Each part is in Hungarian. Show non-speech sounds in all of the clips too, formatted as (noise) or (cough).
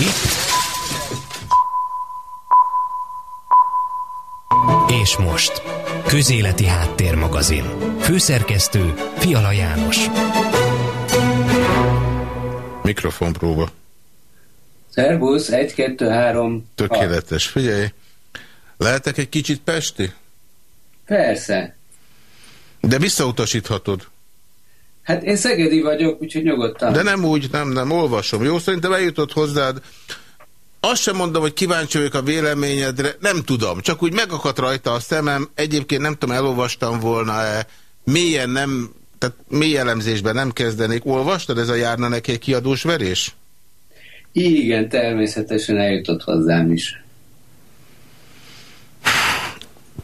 Itt. És most. Közéleti Háttérmagazin. Főszerkesztő Fiala János. Mikrofonpróba. Szervusz, egy, kettő, három. Tökéletes. Figyelj, lehetek egy kicsit pesti? Persze. De visszautasíthatod. Hát én szegedi vagyok, úgyhogy nyugodtan. De nem úgy, nem, nem, olvasom. Jó, szerintem eljutott hozzád. Azt sem mondom, hogy kíváncsi vagyok a véleményedre, nem tudom. Csak úgy megakadt rajta a szemem. Egyébként nem tudom, elolvastam volna-e. Mélyen nem, tehát mély elemzésben nem kezdenék. Olvastad ez a járna neki egy kiadós verés? Igen, természetesen eljutott hozzám is.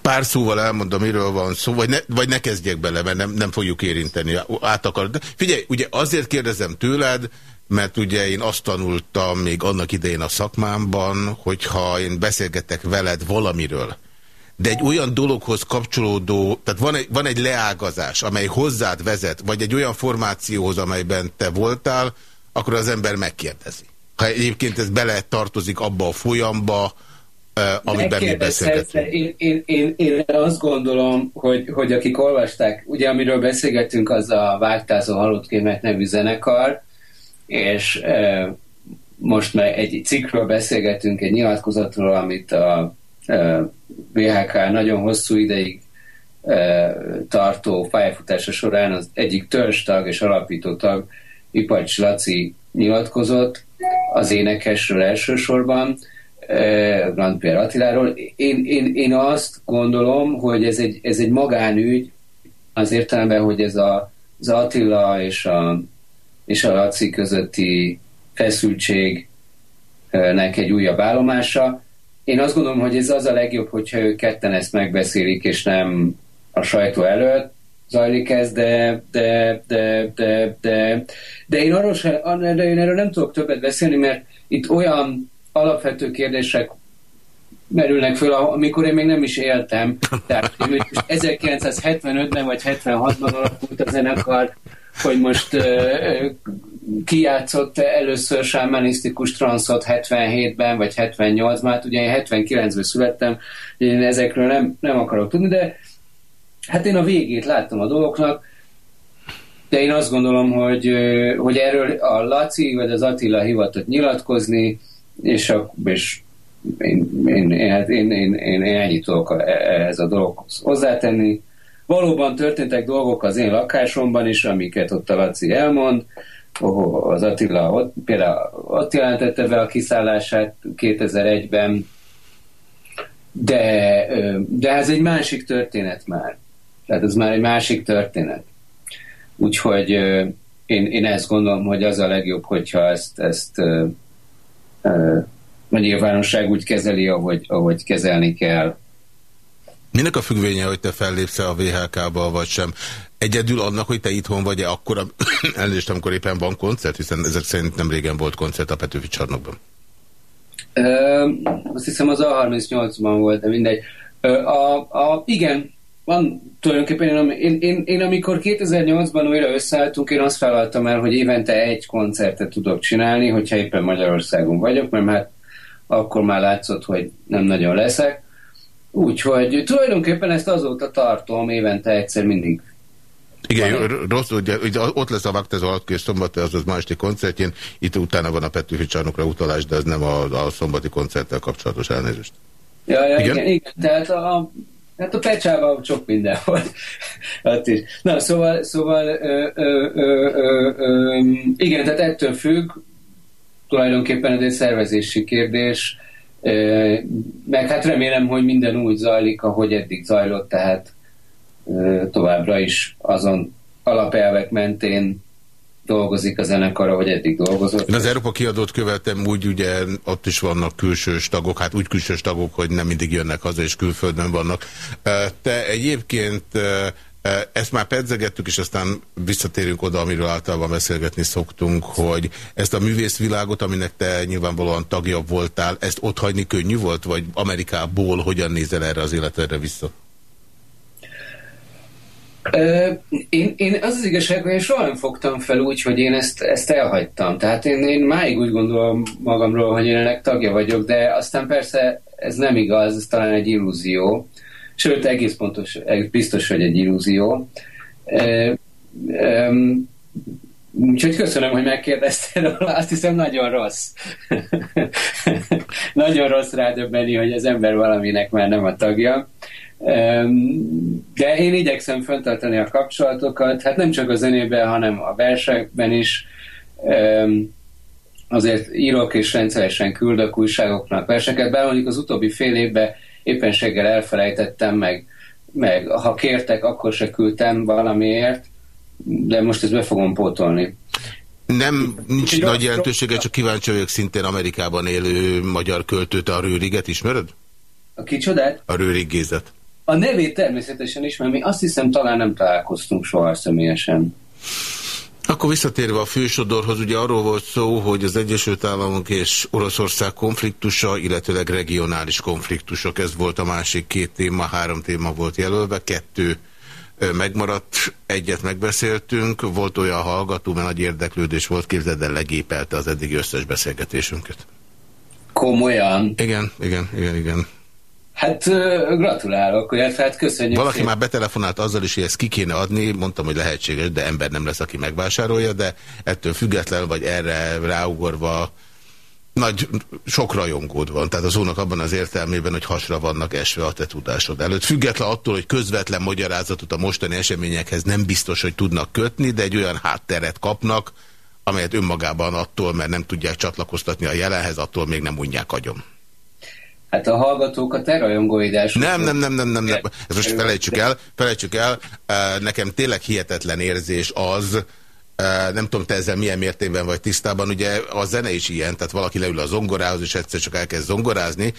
Pár szóval elmondom, miről van szó, vagy ne, vagy ne kezdjek bele, mert nem, nem fogjuk érinteni. Át akar. De figyelj, ugye azért kérdezem tőled, mert ugye én azt tanultam még annak idején a szakmámban, hogyha én beszélgetek veled valamiről, de egy olyan dologhoz kapcsolódó, tehát van egy, van egy leágazás, amely hozzád vezet, vagy egy olyan formációhoz, amelyben te voltál, akkor az ember megkérdezi. Ha egyébként ez bele tartozik abba a folyamba, amiben mi beszélgetünk. Én, én, én, én azt gondolom, hogy, hogy akik olvasták, ugye amiről beszélgettünk, az a Vágtázó Halott Kémet nevű zenekar, és e, most meg egy cikkről beszélgetünk, egy nyilatkozatról, amit a e, VHK nagyon hosszú ideig e, tartó pályafutása során az egyik törstag és alapító tag Ipacs Laci nyilatkozott, az énekesről elsősorban, Grand Pierre Attiláról. Én, én, én azt gondolom, hogy ez egy, ez egy magánügy, az értelemben, hogy ez a, az Attila és a, és a Laci közötti feszültségnek egy újabb állomása. Én azt gondolom, hogy ez az a legjobb, hogyha ők ketten ezt megbeszélik, és nem a sajtó előtt zajlik ez, de, de, de, de, de, de én arról, se, de én erről nem tudok többet beszélni, mert itt olyan alapvető kérdések merülnek föl, amikor én még nem is éltem. Tehát 1975-ben vagy 76-ban alakult a zenekar, hogy most uh, kijátszott először sámanisztikus transzot 77-ben vagy 78-ban, hát ugye én 79-ben születtem, én ezekről nem, nem akarok tudni, de hát én a végét láttam a dolgoknak, de én azt gondolom, hogy, hogy erről a Laci vagy az Attila hivatott nyilatkozni, és, a, és én, én, én, hát én, én, én, én ennyit tudok ehhez a dologhoz hozzátenni. Valóban történtek dolgok az én lakásomban is, amiket ott a Laci elmond. Oh, az Attila ott, például ott jelentette be a kiszállását 2001-ben, de, de ez egy másik történet már. Tehát ez már egy másik történet. Úgyhogy én, én ezt gondolom, hogy az a legjobb, hogyha ezt, ezt a nyilvánosság úgy kezeli, ahogy, ahogy kezelni kell. Minek a függvénye, hogy te fellépsz -e a VHK-ba, vagy sem? Egyedül annak, hogy te itthon vagy-e akkor, (coughs) elnézést, amikor éppen van koncert, hiszen ezek szerint nem régen volt koncert a Petőfi csarnokban. Ö, azt hiszem az A38-ban volt, de mindegy. Ö, a, a, igen, van tulajdonképpen, én, én, én, én amikor 2008-ban újra összeálltunk, én azt vállaltam el, hogy évente egy koncertet tudok csinálni, hogyha éppen Magyarországon vagyok, mert hát akkor már látszott, hogy nem nagyon leszek. Úgyhogy tulajdonképpen ezt azóta tartom, évente egyszer mindig igen, rossz, ugye, ugye ott lesz a Vaktez alatt szombat, az az második koncertjén, itt utána van a Petőfi csarnokra utalás, de ez nem a, a szombati koncerttel kapcsolatos elnézést. Ja, ja igen? igen, igen, tehát a, Hát a pecsában sok minden volt. (laughs) hát is. Na, szóval, szóval ö, ö, ö, ö, ö, igen, tehát ettől függ, tulajdonképpen ez egy szervezési kérdés, ö, meg hát remélem, hogy minden úgy zajlik, ahogy eddig zajlott, tehát ö, továbbra is azon alapelvek mentén dolgozik a zenekar, ahogy eddig dolgozott. Én az Európa kiadót követem úgy, ugye ott is vannak külsős tagok, hát úgy külsős tagok, hogy nem mindig jönnek haza, és külföldön vannak. Te egyébként ezt már pedzegettük, és aztán visszatérünk oda, amiről általában beszélgetni szoktunk, hogy ezt a művészvilágot, aminek te nyilvánvalóan tagja voltál, ezt ott hagyni könnyű volt, vagy Amerikából hogyan nézel erre az életedre vissza? Én, én az az igazság, hogy én soha nem fogtam fel úgy, hogy én ezt, ezt elhagytam. Tehát én, én máig úgy gondolom magamról, hogy én ennek tagja vagyok, de aztán persze ez nem igaz, ez talán egy illúzió. Sőt, egész pontos, biztos, hogy egy illúzió. Úgyhogy köszönöm, hogy megkérdeztél róla, (laughs) azt hiszem nagyon rossz. (laughs) nagyon rossz rádöbbeni, hogy az ember valaminek már nem a tagja. De én igyekszem fenntartani a kapcsolatokat, hát nem csak a zenében, hanem a versekben is. Azért írok és rendszeresen küldök újságoknak verseket, bár mondjuk az utóbbi fél évben éppenséggel elfelejtettem, meg, meg ha kértek, akkor se küldtem valamiért, de most ezt be fogom pótolni. Nem, nincs Egy nagy jelentősége, csak kíváncsi vagyok szintén Amerikában élő magyar költőt, a Rőriget ismered? A kicsodát? A Rőrig Gézet. A nevét természetesen ismerem, mi azt hiszem talán nem találkoztunk soha személyesen. Akkor visszatérve a fősodorhoz, ugye arról volt szó, hogy az Egyesült Államok és Oroszország konfliktusa, illetőleg regionális konfliktusok, ez volt a másik két téma, három téma volt jelölve, kettő megmaradt, egyet megbeszéltünk, volt olyan hallgató, mert nagy érdeklődés volt, képzeld el, legépelte az eddig összes beszélgetésünket. Komolyan? Igen, igen, igen, igen. Hát gratulálok, illetve hát köszönjük. Valaki szépen. már betelefonált azzal is, hogy ezt ki kéne adni, mondtam, hogy lehetséges, de ember nem lesz, aki megvásárolja, de ettől független, vagy erre ráugorva nagy, sok rajongód van, tehát az ónak abban az értelmében, hogy hasra vannak esve a te tudásod előtt. Független attól, hogy közvetlen magyarázatot a mostani eseményekhez nem biztos, hogy tudnak kötni, de egy olyan hátteret kapnak, amelyet önmagában attól, mert nem tudják csatlakoztatni a jelenhez, attól még nem unják agyom. Hát a hallgatók a te rajongóidás. Nem, nem, nem, nem, nem, nem. Ezt most felejtsük el, felejtsük el. Nekem tényleg hihetetlen érzés az, nem tudom, te ezzel milyen mértékben vagy tisztában, ugye a zene is ilyen, tehát valaki leül a zongorához, és egyszer csak elkezd zongorázni.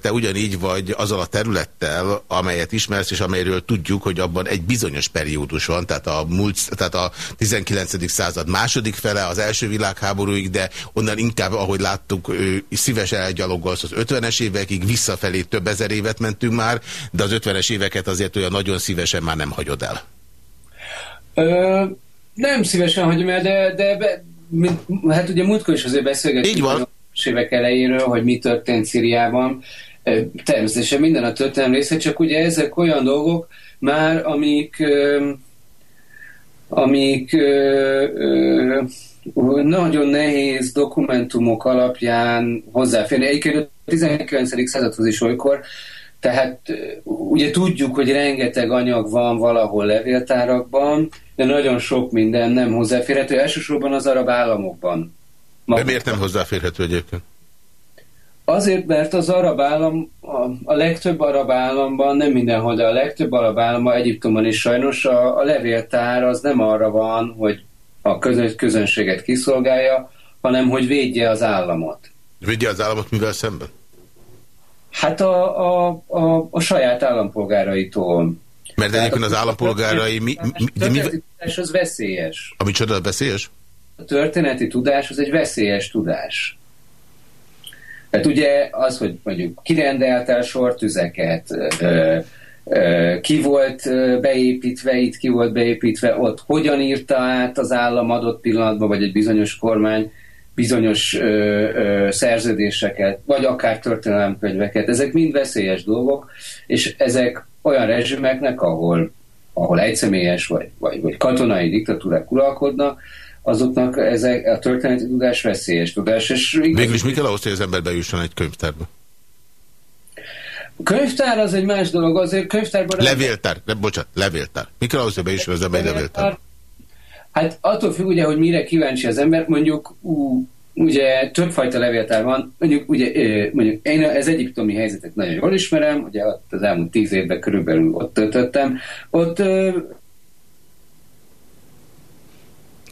Te ugyanígy vagy azzal a területtel, amelyet ismersz, és amelyről tudjuk, hogy abban egy bizonyos periódus van, tehát a, múlt, tehát a 19. század második fele, az első világháborúig, de onnan inkább, ahogy láttuk, szívesen elgyalogolsz az 50-es évekig, visszafelé több ezer évet mentünk már, de az 50-es éveket azért olyan nagyon szívesen már nem hagyod el. Ö nem szívesen hagyom el, de, de be, hát ugye múltkor is azért beszélgettünk Így van. a évek elejéről, hogy mi történt Szíriában. Természetesen minden a történelem része, csak ugye ezek olyan dolgok már, amik amik nagyon nehéz dokumentumok alapján hozzáférni. Egyébként a 19. századhoz is olykor, tehát ugye tudjuk, hogy rengeteg anyag van valahol levéltárakban, de nagyon sok minden nem hozzáférhető, elsősorban az arab államokban. De miért nem hozzáférhető egyébként? Azért, mert az arab állam, a, a legtöbb arab államban, nem mindenhol, de a legtöbb arab államban, Egyiptomban is sajnos a, a levéltár az nem arra van, hogy a közös, közönséget kiszolgálja, hanem hogy védje az államot. Védje az államot mivel szemben? Hát a, a, a, a saját állampolgáraitól. Mert egyébként az állampolgárai... Mi, mi, mi, mi, tudás az veszélyes. Ami csoda veszélyes? A történeti tudás az egy veszélyes tudás. Tehát ugye az, hogy mondjuk kirendelt el sortüzeket, ki volt beépítve itt, ki volt beépítve ott, hogyan írta át az állam adott pillanatban, vagy egy bizonyos kormány bizonyos ö, ö, szerződéseket, vagy akár történelemkönyveket. Ezek mind veszélyes dolgok, és ezek olyan rezsimeknek, ahol, ahol egyszemélyes vagy, vagy, vagy katonai diktatúrák uralkodnak, azoknak ezek, a történeti tudás veszélyes tudás. És Végül is mi kell ahhoz, hogy az ember bejusson egy könyvtárba? Könyvtár az egy más dolog, azért könyvtárban... Levéltár, ne, bocsánat, levéltár. Mi kell ahhoz, hogy bejusson az ember egy levéltár? Hát attól függ ugye, hogy mire kíváncsi az ember, mondjuk ú, ugye többfajta levéltár van, mondjuk, ugye, mondjuk én az egyiptomi helyzetet nagyon jól ismerem, ugye az elmúlt tíz évben körülbelül ott töltöttem, ott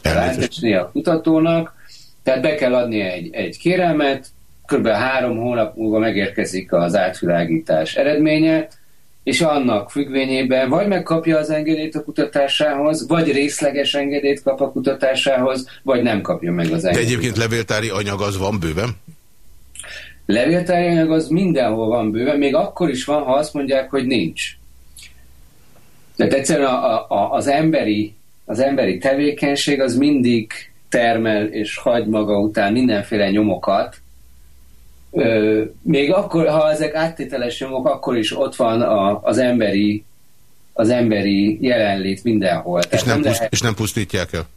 látni a kutatónak, tehát be kell adni egy, egy kérelmet, kb. három hónap múlva megérkezik az átvilágítás eredménye, és annak függvényében vagy megkapja az engedélyt a kutatásához, vagy részleges engedélyt kap a kutatásához, vagy nem kapja meg az engedélyt. De egyébként levéltári anyag az van bőven? Levéltári anyag az mindenhol van bőven, még akkor is van, ha azt mondják, hogy nincs. Tehát egyszerűen a, a, az, emberi, az emberi tevékenység az mindig termel és hagy maga után mindenféle nyomokat. Még akkor, ha ezek áttételes nyomok, akkor is ott van a, az emberi az emberi jelenlét mindenhol. És nem, nem puszt, lehet... és nem pusztítják el?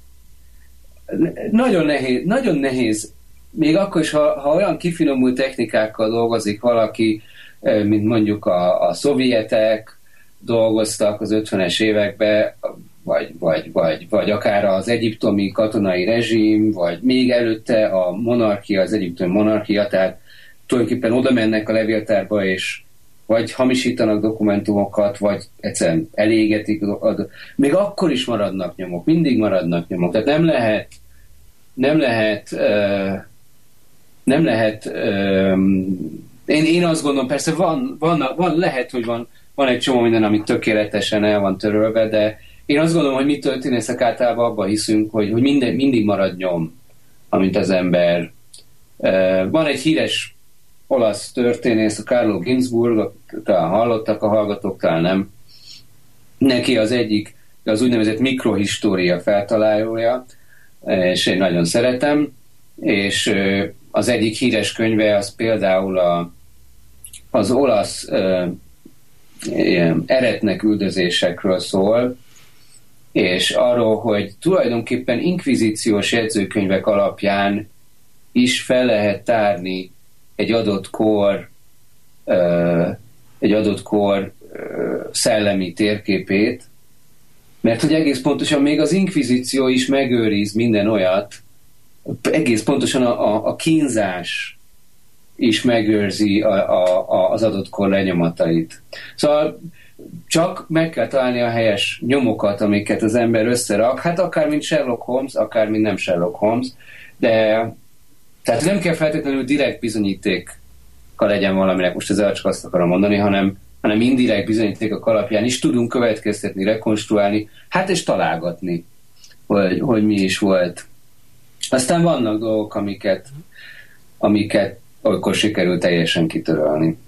Nagyon nehéz, nagyon nehéz még akkor is, ha, ha olyan kifinomult technikákkal dolgozik valaki, mint mondjuk a, a szovjetek dolgoztak az 50-es években, vagy, vagy, vagy, vagy akár az egyiptomi katonai rezsim, vagy még előtte a monarchia, az egyiptomi monarchia, tehát tulajdonképpen oda mennek a levéltárba, és vagy hamisítanak dokumentumokat, vagy egyszerűen elégetik. Még akkor is maradnak nyomok, mindig maradnak nyomok. Tehát nem lehet, nem lehet, nem lehet, én, én azt gondolom, persze van, van, van, lehet, hogy van, van egy csomó minden, ami tökéletesen el van törölve, de én azt gondolom, hogy mi történészek általában abban hiszünk, hogy, hogy minden, mindig marad nyom, amint az ember. Van egy híres olasz történész, a Carlo Ginzburg, talán hallottak a hallgatók, talán nem. Neki az egyik, az úgynevezett mikrohistória feltalálója, és én nagyon szeretem, és az egyik híres könyve az például a, az olasz eretnek üldözésekről szól, és arról, hogy tulajdonképpen inkvizíciós jegyzőkönyvek alapján is fel lehet tárni egy adott kor egy adott kor szellemi térképét, mert hogy egész pontosan még az inkvizíció is megőriz minden olyat, egész pontosan a, a, a kínzás is megőrzi a, a, a, az adott kor lenyomatait. Szóval csak meg kell találni a helyes nyomokat, amiket az ember összerak, hát akár mint Sherlock Holmes, akár mint nem Sherlock Holmes, de tehát nem kell feltétlenül direkt bizonyíték legyen valaminek, most ezzel csak azt akarom mondani, hanem, hanem indirekt bizonyítékok alapján is tudunk következtetni, rekonstruálni, hát és találgatni, hogy, hogy mi is volt. Aztán vannak dolgok, amiket, amiket akkor sikerült teljesen kitörölni.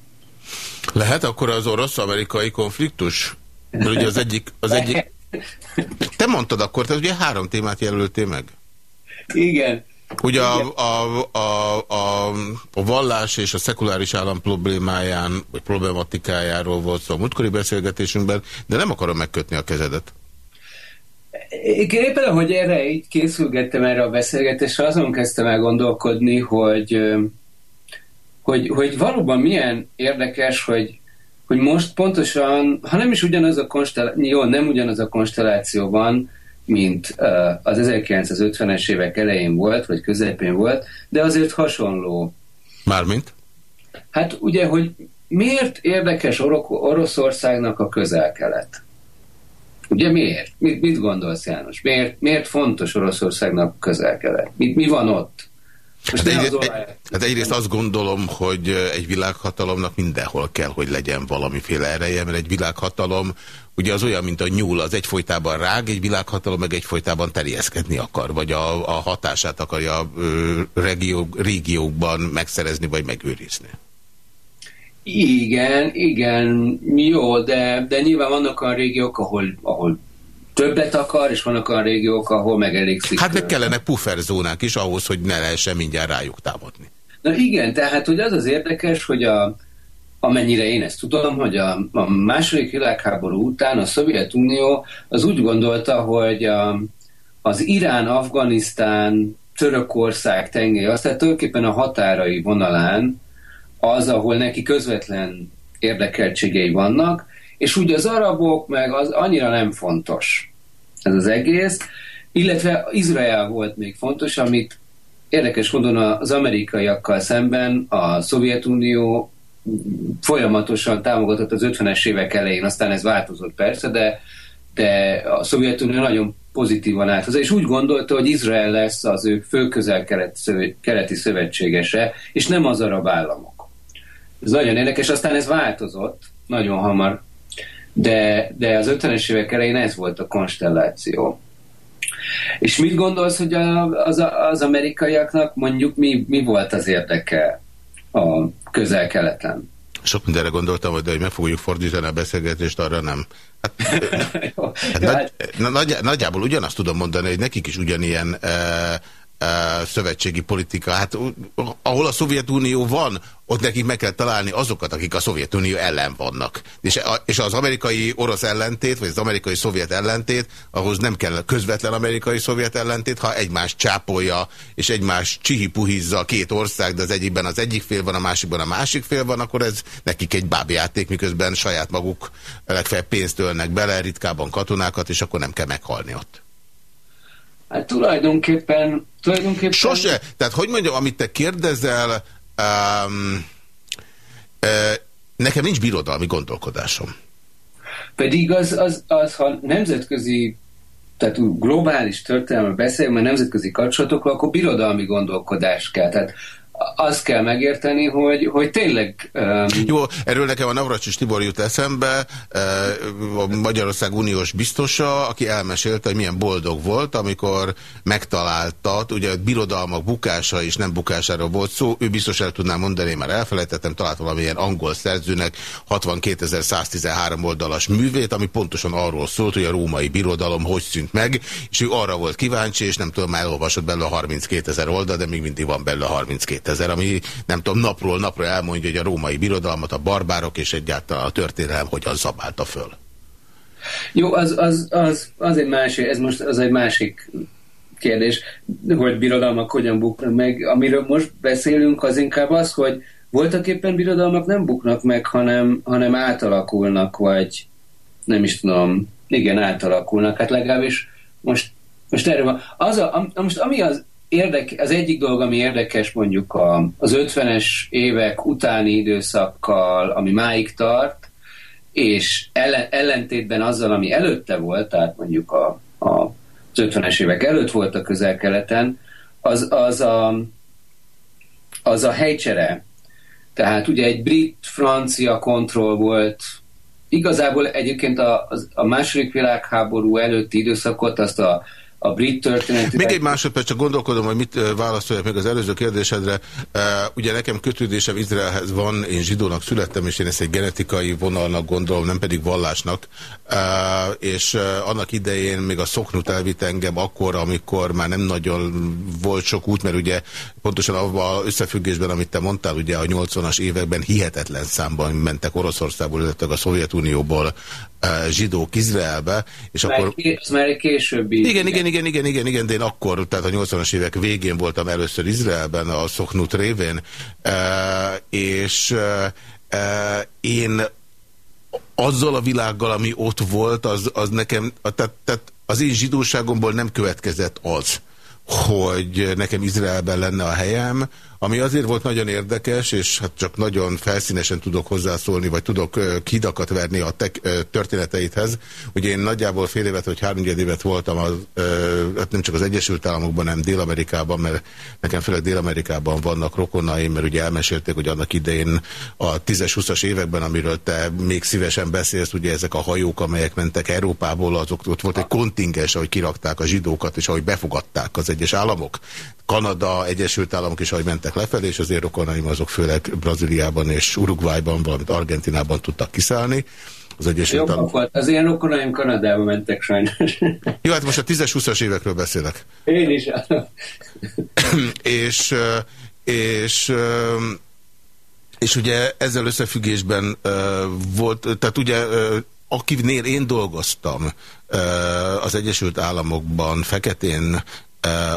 Lehet akkor az orosz-amerikai konfliktus? Mert ugye az egyik, az egyik... (laughs) Te mondtad akkor, te ugye három témát jelöltél meg? Igen. Ugye a, a, a, a, a vallás és a szekuláris állam problémáján, vagy problematikájáról volt szó a múltkori beszélgetésünkben, de nem akarom megkötni a kezedet. Éppen, hogy erre így készülgettem erre a beszélgetésre, azon kezdtem el gondolkodni, hogy, hogy, hogy valóban milyen érdekes, hogy, hogy most pontosan, ha nem is ugyanaz a konstelláció, jó, nem ugyanaz a konstelláció van, mint az 1950-es évek elején volt, vagy közepén volt, de azért hasonló. Mármint? Hát ugye, hogy miért érdekes Oroszországnak a közel-kelet? Ugye miért? Mit, mit gondolsz, János? Miért, miért fontos Oroszországnak a közel-kelet? Mi, mi van ott? Hát, egyrészt, egy, hát egyrészt azt gondolom, hogy egy világhatalomnak mindenhol kell, hogy legyen valamiféle ereje, mert egy világhatalom ugye az olyan, mint a nyúl, az egyfolytában rág, egy világhatalom meg egyfolytában terjeszkedni akar, vagy a, a hatását akarja ö, regió, régiókban megszerezni, vagy megőrizni. Igen, igen, jó, de, de nyilván vannak olyan régiók, ahol, ahol többet akar, és vannak olyan régiók, ahol megelégszik. Hát meg kellenek pufferzónák is ahhoz, hogy ne lehessen mindjárt rájuk támadni. Na igen, tehát hogy az az érdekes, hogy a, amennyire én ezt tudom, hogy a, a második világháború után a Szovjetunió az úgy gondolta, hogy a, az Irán, Afganisztán, Törökország tengely, az tehát tulajdonképpen a határai vonalán az, ahol neki közvetlen érdekeltségei vannak, és úgy az arabok meg az annyira nem fontos ez az egész, illetve Izrael volt még fontos, amit érdekes módon az amerikaiakkal szemben a Szovjetunió folyamatosan támogatott az 50-es évek elején, aztán ez változott persze, de, de a Szovjetunió nagyon pozitívan állt hozzá, és úgy gondolta, hogy Izrael lesz az ő főközel-keleti szövetségese, és nem az arab államok. Ez nagyon érdekes, aztán ez változott nagyon hamar, de, de az 50-es évek elején ez volt a konstelláció. És mit gondolsz, hogy a, az, az amerikaiaknak mondjuk mi, mi volt az érdeke a közel-keleten? Sok mindenre gondoltam, hogy, de hogy meg fogjuk fordítani a beszélgetést, arra nem. Hát, (laughs) hát nagy, nagy, nagyjából ugyanazt tudom mondani, hogy nekik is ugyanilyen e, szövetségi politika. Hát ahol a Szovjetunió van, ott nekik meg kell találni azokat, akik a Szovjetunió ellen vannak. És, és az amerikai-orosz ellentét, vagy az amerikai-szovjet ellentét, ahhoz nem kell közvetlen amerikai-szovjet ellentét, ha egymás csápolja, és egymás csihipuhizza a két ország, de az egyikben az egyik fél van, a másikban a másik fél van, akkor ez nekik egy bábjáték, miközben saját maguk legfeljebb pénzt ölnek bele, ritkában katonákat, és akkor nem kell meghalni ott. Hát tulajdonképpen, tulajdonképpen... Sose. Tehát hogy mondjam, amit te kérdezel, um, uh, nekem nincs birodalmi gondolkodásom. Pedig az, az, az ha nemzetközi, tehát globális történelme beszélünk, mert nemzetközi kapcsolatokról, akkor birodalmi gondolkodás kell. Tehát azt kell megérteni, hogy, hogy tényleg... Um... Jó, erről nekem a Navracsis Tibor jut eszembe, a Magyarország uniós biztosa, aki elmesélte, hogy milyen boldog volt, amikor megtalálta, ugye a birodalmak bukása és nem bukásáról volt szó, ő biztos el tudná mondani, már elfelejtettem, talált valamilyen angol szerzőnek 62.113 oldalas művét, ami pontosan arról szólt, hogy a római birodalom hogy szűnt meg, és ő arra volt kíváncsi, és nem tudom, elolvasott belőle 32 ezer oldal, de még mindig van belőle 32 ezer, ami nem tudom, napról napra elmondja, hogy a római birodalmat, a barbárok és egyáltalán a történelem hogyan zabálta föl. Jó, az, az, az, az egy másik, ez most az egy másik kérdés, hogy birodalmak hogyan buknak meg. Amiről most beszélünk, az inkább az, hogy voltak éppen birodalmak nem buknak meg, hanem, hanem átalakulnak, vagy nem is tudom, igen, átalakulnak. Hát legalábbis most, most erről van. Az a, most ami az érdek, az egyik dolog, ami érdekes mondjuk a, az 50-es évek utáni időszakkal, ami máig tart, és ellen, ellentétben azzal, ami előtte volt, tehát mondjuk a, a, az 50-es évek előtt volt a közel-keleten, az, az, a, az a helycsere. Tehát ugye egy brit-francia kontroll volt, igazából egyébként a, a második világháború előtti időszakot azt a a brit történet. Még egy másodperc, csak gondolkodom, hogy mit válaszoljak meg az előző kérdésedre. Ugye nekem kötődésem Izraelhez van, én zsidónak születtem, és én ezt egy genetikai vonalnak gondolom, nem pedig vallásnak. És annak idején még a szoknut elvitt engem akkor, amikor már nem nagyon volt sok út, mert ugye pontosan abban összefüggésben, amit te mondtál, ugye a 80-as években hihetetlen számban mentek Oroszországból, illetve a Szovjetunióból zsidók Izraelbe, és már akkor... Ez már egy későbbi... Igen, igen, igen, igen, igen, igen, de én akkor, tehát a 80-as évek végén voltam először Izraelben, a Szoknut révén, és én azzal a világgal, ami ott volt, az, az nekem, tehát, tehát az én zsidóságomból nem következett az, hogy nekem Izraelben lenne a helyem, ami azért volt nagyon érdekes, és hát csak nagyon felszínesen tudok hozzászólni, vagy tudok hidakat verni a te történeteidhez. Ugye én nagyjából fél évet vagy három évet voltam az, hát nem csak az Egyesült Államokban, hanem Dél-Amerikában, mert nekem főleg Dél-Amerikában vannak rokonaim, mert ugye elmesélték, hogy annak idején a 10-20-as években, amiről te még szívesen beszélsz, ugye ezek a hajók, amelyek mentek Európából, azok ott volt egy kontingens, ahogy kirakták a zsidókat, és ahogy befogadták az egyes államok. Kanada, Egyesült Államok is, ahogy mentek lefelé, és azért rokonaim azok főleg Brazíliában és Uruguayban, valamint Argentinában tudtak kiszállni. Az Egyesült volt. Az ilyen rokonaim Kanadába mentek sajnos. Jó, hát most a 10-20-as évekről beszélek. Én is. (clears throat) és, és és ugye ezzel összefüggésben uh, volt, tehát ugye uh, akinél én dolgoztam uh, az Egyesült Államokban, Feketén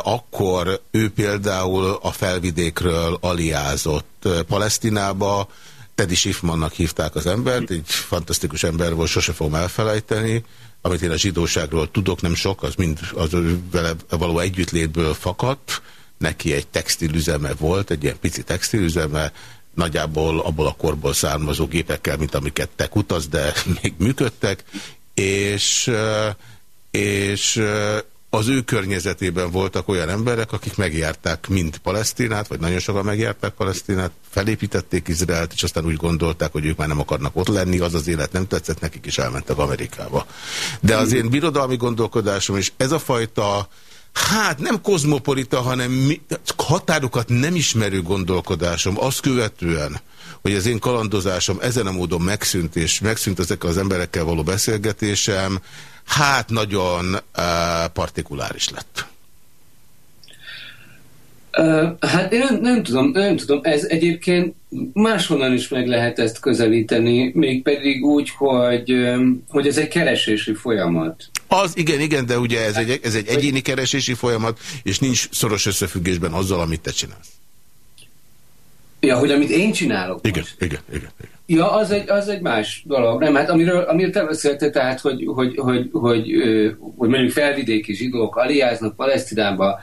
akkor ő például a felvidékről aliázott Palesztinába, Teddy Schiffmannak hívták az embert, egy fantasztikus ember volt, sose fogom elfelejteni. Amit én a zsidóságról tudok, nem sok, az mind az vele való együttlétből fakadt. Neki egy textilüzeme volt, egy ilyen pici textilüzeme, nagyjából abból a korból származó gépekkel, mint amiket te kutasz, de (laughs) még működtek, és, és az ő környezetében voltak olyan emberek, akik megjárták mind Palesztinát, vagy nagyon sokan megjárták Palesztinát, felépítették Izraelt, és aztán úgy gondolták, hogy ők már nem akarnak ott lenni, az az élet nem tetszett, nekik is elmentek Amerikába. De az én birodalmi gondolkodásom, és ez a fajta Hát nem kozmopolita, hanem határokat nem ismerő gondolkodásom azt követően, hogy az én kalandozásom ezen a módon megszűnt, és megszűnt ezekkel az emberekkel való beszélgetésem, hát nagyon uh, partikuláris lett. Uh, hát én nem, nem tudom, nem tudom, ez egyébként máshonnan is meg lehet ezt közelíteni, mégpedig úgy, hogy, hogy ez egy keresési folyamat. Az, igen, igen, de ugye ez egy, ez egy egyéni keresési folyamat, és nincs szoros összefüggésben azzal, amit te csinálsz. Ja, hogy amit én csinálok igen, most. Igen, igen, igen. Ja, az egy, az egy más dolog. Nem, hát amiről, amiről te beszéltél, tehát, hogy, hogy, hogy, hogy, hogy mondjuk felvidéki zsidók aliáznak Palesztinába,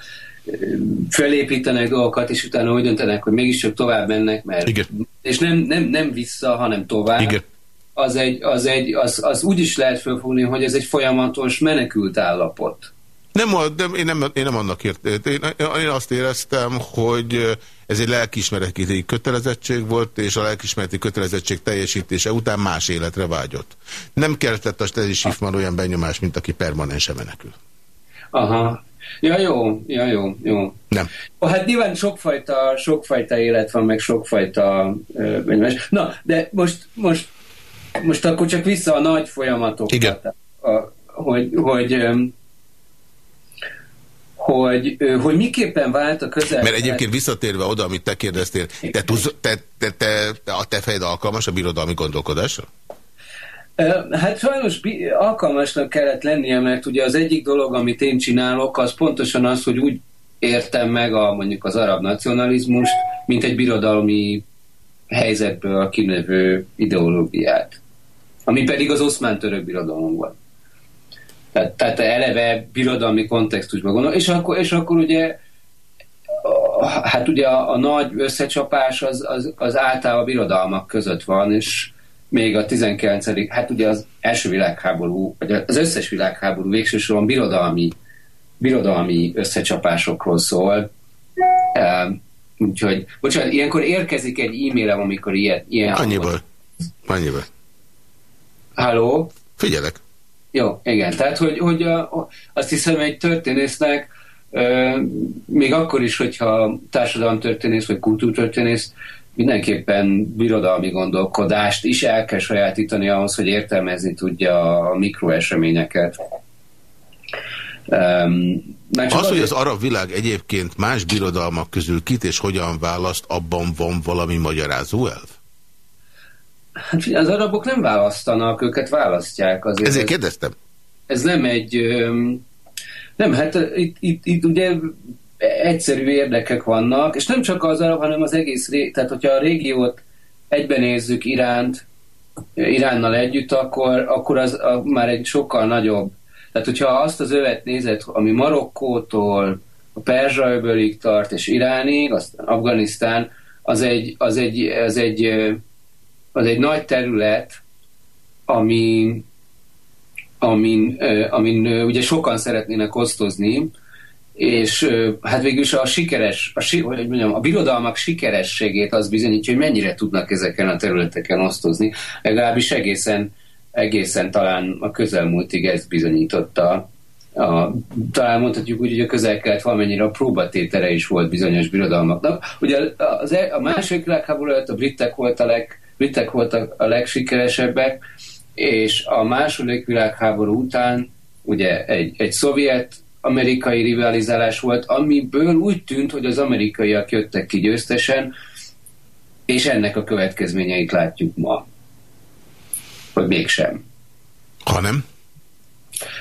felépítenek dolgokat, és utána úgy döntenek, hogy mégiscsak tovább mennek, mert Igen. és nem, nem, nem vissza, hanem tovább. Igen. Az, egy, az, egy, az, az úgy is lehet felfogni, hogy ez egy folyamatos menekült állapot. Nem, nem, én, nem, én nem annak ért. Én, én azt éreztem, hogy ez egy lelkismereti kötelezettség volt, és a lelkismereti kötelezettség teljesítése után más életre vágyott. Nem keltett a Stezi Schiffman olyan benyomás, mint aki permanense menekül. Aha. Ja, jó, ja, jó, jó. Nem. Oh, hát nyilván sokfajta, sokfajta élet van, meg sokfajta benyomás. Na, de most, most, most akkor csak vissza a nagy folyamatokat. Igen. A, hogy, hogy hogy, hogy miképpen vált a közel... Mert egyébként visszatérve oda, amit te kérdeztél, te, tudsz, te, te, te, a te fejed alkalmas a birodalmi gondolkodásra? Hát sajnos alkalmasnak kellett lennie, mert ugye az egyik dolog, amit én csinálok, az pontosan az, hogy úgy értem meg a, mondjuk az arab nacionalizmust, mint egy birodalmi helyzetből kinövő ideológiát. Ami pedig az oszmán török birodalom volt. Tehát, tehát eleve birodalmi kontextusban gondol. És akkor, és akkor ugye hát ugye a, a nagy összecsapás az, az, az általában a birodalmak között van, és még a 19. hát ugye az első világháború, vagy az összes világháború végsősorban birodalmi, birodalmi összecsapásokról szól. Úgyhogy, bocsánat, ilyenkor érkezik egy e-mailem, amikor ilyen... ilyen Annyiból. Annyiból. Halló? Figyelek. Jó, igen. Tehát, hogy, hogy a, azt hiszem egy történésznek euh, még akkor is, hogyha társadalomtörténész vagy kultúrtörténész, mindenképpen birodalmi gondolkodást is el kell sajátítani ahhoz, hogy értelmezni tudja a mikroeseményeket. Um, az, hogy az arab világ egyébként más birodalmak közül kit és hogyan választ, abban van valami magyarázó elv? Hát az arabok nem választanak, őket választják. Azért Ezért ez, kérdeztem. Ez nem egy... Nem, hát itt, itt, itt ugye egyszerű érdekek vannak, és nem csak az arab, hanem az egész, tehát hogyha a régiót egyben nézzük Iránt, Iránnal együtt, akkor, akkor az a, már egy sokkal nagyobb. Tehát, hogyha azt az övet nézed, ami Marokkótól a Perzsa öbölig tart, és Iránig, aztán Afganisztán, az egy, az egy, az egy, az egy nagy terület, ami, amin, amin ugye sokan szeretnének osztozni, és hát végül is a sikeres, a, hogy mondjam, a birodalmak sikerességét az bizonyítja, hogy mennyire tudnak ezeken a területeken osztozni. Legalábbis egészen, egészen talán a közelmúltig ez bizonyította. A, talán mondhatjuk úgy, hogy a közel-kelet valamennyire a próbatétere is volt bizonyos birodalmaknak. Ugye az, e, a második világháború előtt a britek, volt a leg, britek voltak a legsikeresebbek, és a második világháború után ugye egy, egy szovjet amerikai rivalizálás volt, amiből úgy tűnt, hogy az amerikaiak jöttek ki győztesen, és ennek a következményeit látjuk ma. Vagy mégsem. Ha nem?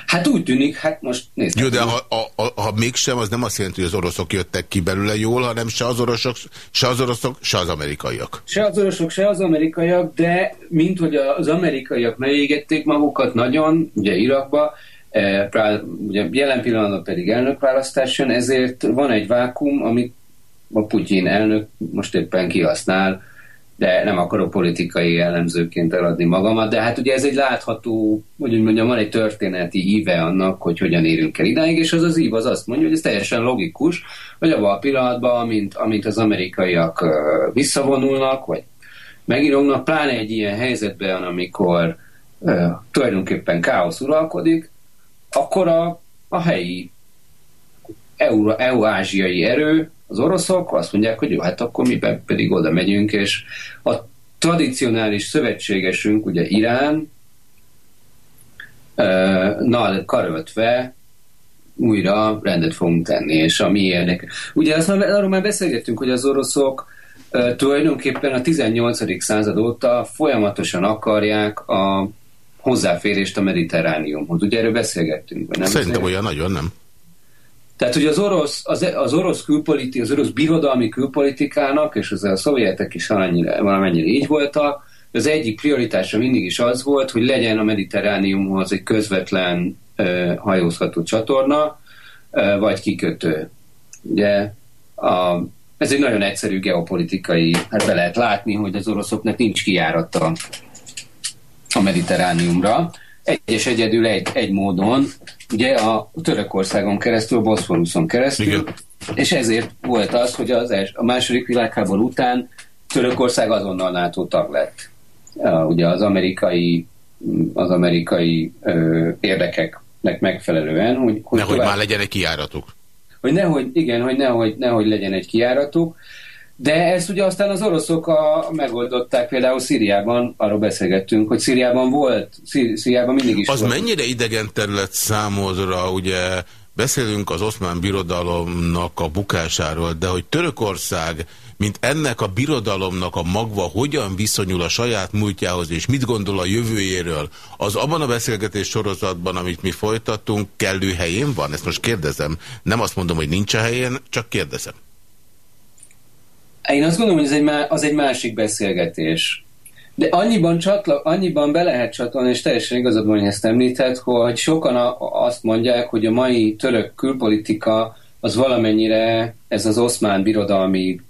Hát úgy tűnik, hát most nézd. Jó, de ha, ha, ha mégsem, az nem azt jelenti, hogy az oroszok jöttek ki belőle jól, hanem se az oroszok, se az oroszok, se az amerikaiak. Se az oroszok, se az amerikaiak, de mint hogy az amerikaiak ne égették magukat nagyon, ugye Irakba, E, ugye jelen pillanatban pedig elnökválasztás jön, ezért van egy vákum, amit a Putyin elnök most éppen kihasznál, de nem akarok politikai jellemzőként eladni magamat, de hát ugye ez egy látható, hogy úgy mondjam, van egy történeti íve annak, hogy hogyan érünk el idáig, és az az ív az azt mondja, hogy ez teljesen logikus, hogy abban a pillanatban, amint, amint az amerikaiak visszavonulnak, vagy megírognak, pláne egy ilyen helyzetben, amikor uh, tulajdonképpen káosz uralkodik, akkor a, a helyi EU-ázsiai erő, az oroszok azt mondják, hogy jó, hát akkor mi pedig oda megyünk, és a tradicionális szövetségesünk, ugye Irán, nal karöltve újra rendet fogunk tenni, és a mi érdek. Ugye azt arról már beszélgettünk, hogy az oroszok tulajdonképpen a 18. század óta folyamatosan akarják a hozzáférést a mediterrániumhoz. Ugye erről beszélgettünk. Nem Szerintem olyan nagyon nem. Tehát, hogy az orosz, az, az orosz külpoliti, az orosz birodalmi külpolitikának, és az a szovjetek is valamennyire, valamennyire így voltak, az egyik prioritása mindig is az volt, hogy legyen a mediterrániumhoz egy közvetlen uh, hajózható csatorna, uh, vagy kikötő. Ugye a, ez egy nagyon egyszerű geopolitikai, hát be lehet látni, hogy az oroszoknak nincs kijárata a mediterrániumra. Egy és egyedül egy, egy módon, ugye a Törökországon keresztül, a Boszforuszon keresztül, Igen. és ezért volt az, hogy az els, a második világháború után Törökország azonnal NATO tag lett. Ugye az amerikai, az amerikai ö, érdekeknek megfelelően. Hogy, hogy nehogy tovább, már legyen egy kiáratuk. Hogy nehogy, igen, hogy nehogy, nehogy legyen egy kiáratuk. De ezt ugye aztán az oroszok a, megoldották, például Szíriában, arról beszélgettünk, hogy Szíriában volt, Szíriában mindig is Az volt. mennyire idegen terület számodra, ugye beszélünk az oszmán birodalomnak a bukásáról, de hogy Törökország, mint ennek a birodalomnak a magva hogyan viszonyul a saját múltjához, és mit gondol a jövőjéről, az abban a beszélgetés sorozatban, amit mi folytatunk, kellő helyén van? Ezt most kérdezem. Nem azt mondom, hogy nincs a helyén, csak kérdezem. Én azt gondolom, hogy ez egy, az egy másik beszélgetés. De annyiban, csatla, annyiban be lehet csatolni, és teljesen igazad van, hogy ezt említett, hogy sokan a, azt mondják, hogy a mai török külpolitika az valamennyire ez az oszmán birodalmi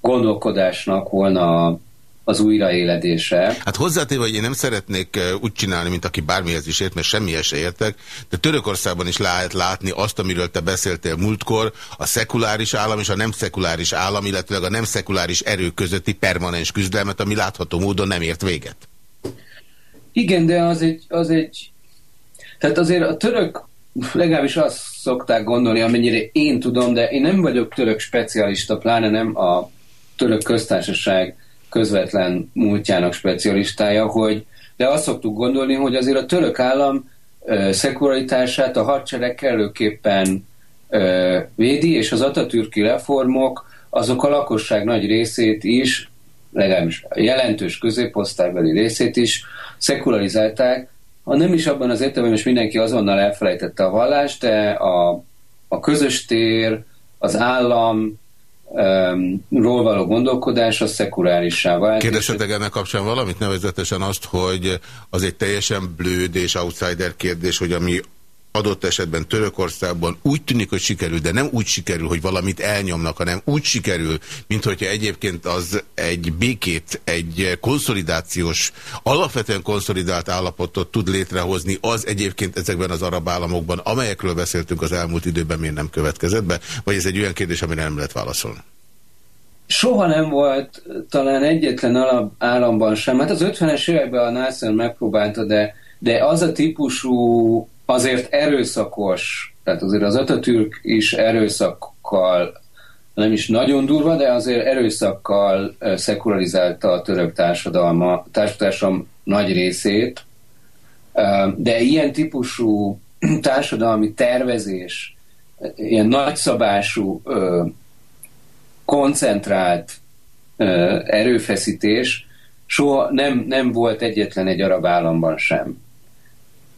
gondolkodásnak volna az újraéledése. Hát hozzátéve, hogy én nem szeretnék úgy csinálni, mint aki bármihez is ért, mert semmihez se értek, de Törökországban is lehet látni azt, amiről te beszéltél múltkor, a szekuláris állam és a nem szekuláris állam, illetve a nem szekuláris erő közötti permanens küzdelmet, ami látható módon nem ért véget. Igen, de az egy, az egy... Tehát azért a török legalábbis azt szokták gondolni, amennyire én tudom, de én nem vagyok török specialista, pláne nem a török köztársaság közvetlen múltjának specialistája, hogy de azt szoktuk gondolni, hogy azért a török állam szekularitását a hadsereg kellőképpen védi, és az atatürki reformok azok a lakosság nagy részét is, legalábbis jelentős középosztálybeli részét is szekularizálták, ha nem is abban az értelemben, és mindenki azonnal elfelejtette a vallást, de a, a közös tér, az állam, ról való gondolkodás az szekulárissá vált. Kérdezhetek ennek kapcsán valamit, nevezetesen azt, hogy az egy teljesen blőd és outsider kérdés, hogy ami adott esetben Törökországban úgy tűnik, hogy sikerül, de nem úgy sikerül, hogy valamit elnyomnak, hanem úgy sikerül, mint hogyha egyébként az egy békét, egy konszolidációs, alapvetően konszolidált állapotot tud létrehozni, az egyébként ezekben az arab államokban, amelyekről beszéltünk az elmúlt időben, miért nem következett be, vagy ez egy olyan kérdés, amire nem lehet válaszolni? Soha nem volt talán egyetlen alap államban sem. Hát az 50-es években a Nasser megpróbálta, de, de az a típusú azért erőszakos, tehát azért az Atatürk is erőszakkal, nem is nagyon durva, de azért erőszakkal szekularizálta a török társadalma, társadalom nagy részét, de ilyen típusú (clears throat) társadalmi tervezés, ilyen nagyszabású, koncentrált erőfeszítés soha nem, nem volt egyetlen egy arab államban sem.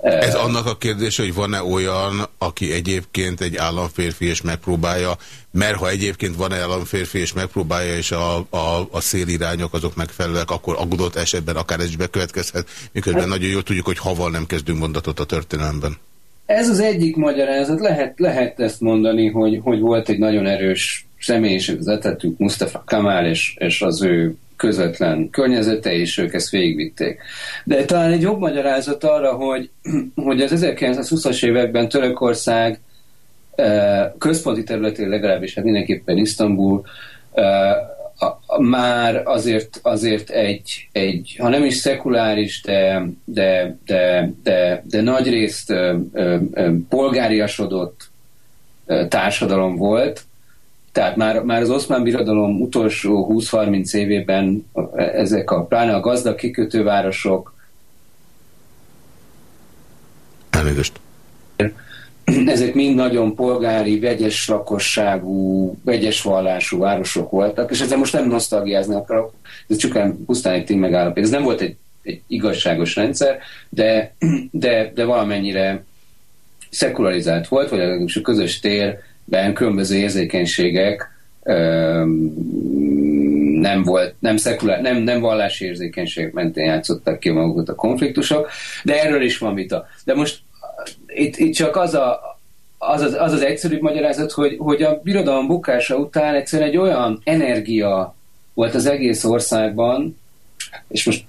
Ez annak a kérdése, hogy van-e olyan, aki egyébként egy államférfi és megpróbálja, mert ha egyébként van-e államférfi és megpróbálja, és a, a, a szélirányok azok megfelelőek, akkor aggódott esetben akár ez is bekövetkezhet, miközben hát, nagyon jól tudjuk, hogy haval nem kezdünk mondatot a történelemben. Ez az egyik magyarázat, lehet, lehet ezt mondani, hogy, hogy volt egy nagyon erős személyiség, az Mustafa Kamal és, és az ő közvetlen környezete, és ők ezt végigvitték. De talán egy jobb magyarázat arra, hogy, hogy az 1920-as években Törökország eh, központi területén legalábbis, hát mindenképpen Isztambul, eh, már azért, azért egy, egy, ha nem is szekuláris, de, de, de, de, de nagyrészt polgáriasodott társadalom volt, tehát már, már az oszmán birodalom utolsó 20-30 évében ezek a, pláne a gazdag kikötővárosok Elnézést. Ezek mind nagyon polgári, vegyes lakosságú, vegyes vallású városok voltak, és ezzel most nem nosztalgiázni akarok, ez csak pusztán egy tény megállapít. Ez nem volt egy, egy igazságos rendszer, de, de, de valamennyire szekularizált volt, vagy a közös térben különböző érzékenységek nem volt, nem szekulár, nem, nem vallási érzékenység mentén játszottak ki magukat a konfliktusok, de erről is van vita. De most itt, itt csak az, a, az, az, az az egyszerűbb magyarázat, hogy, hogy a birodalom bukása után egyszerűen egy olyan energia volt az egész országban, és most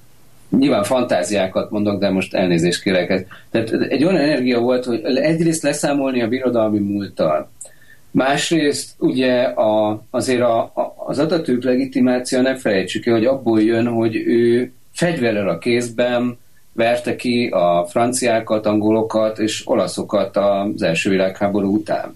nyilván fantáziákat mondok, de most elnézést kérek. Tehát egy olyan energia volt, hogy egyrészt leszámolni a birodalmi múlttal, másrészt ugye a, azért a, a, az Atatürk legitimáció, ne felejtsük el, hogy abból jön, hogy ő fegyverrel a kézben verte ki a franciákat, angolokat és olaszokat az első világháború után.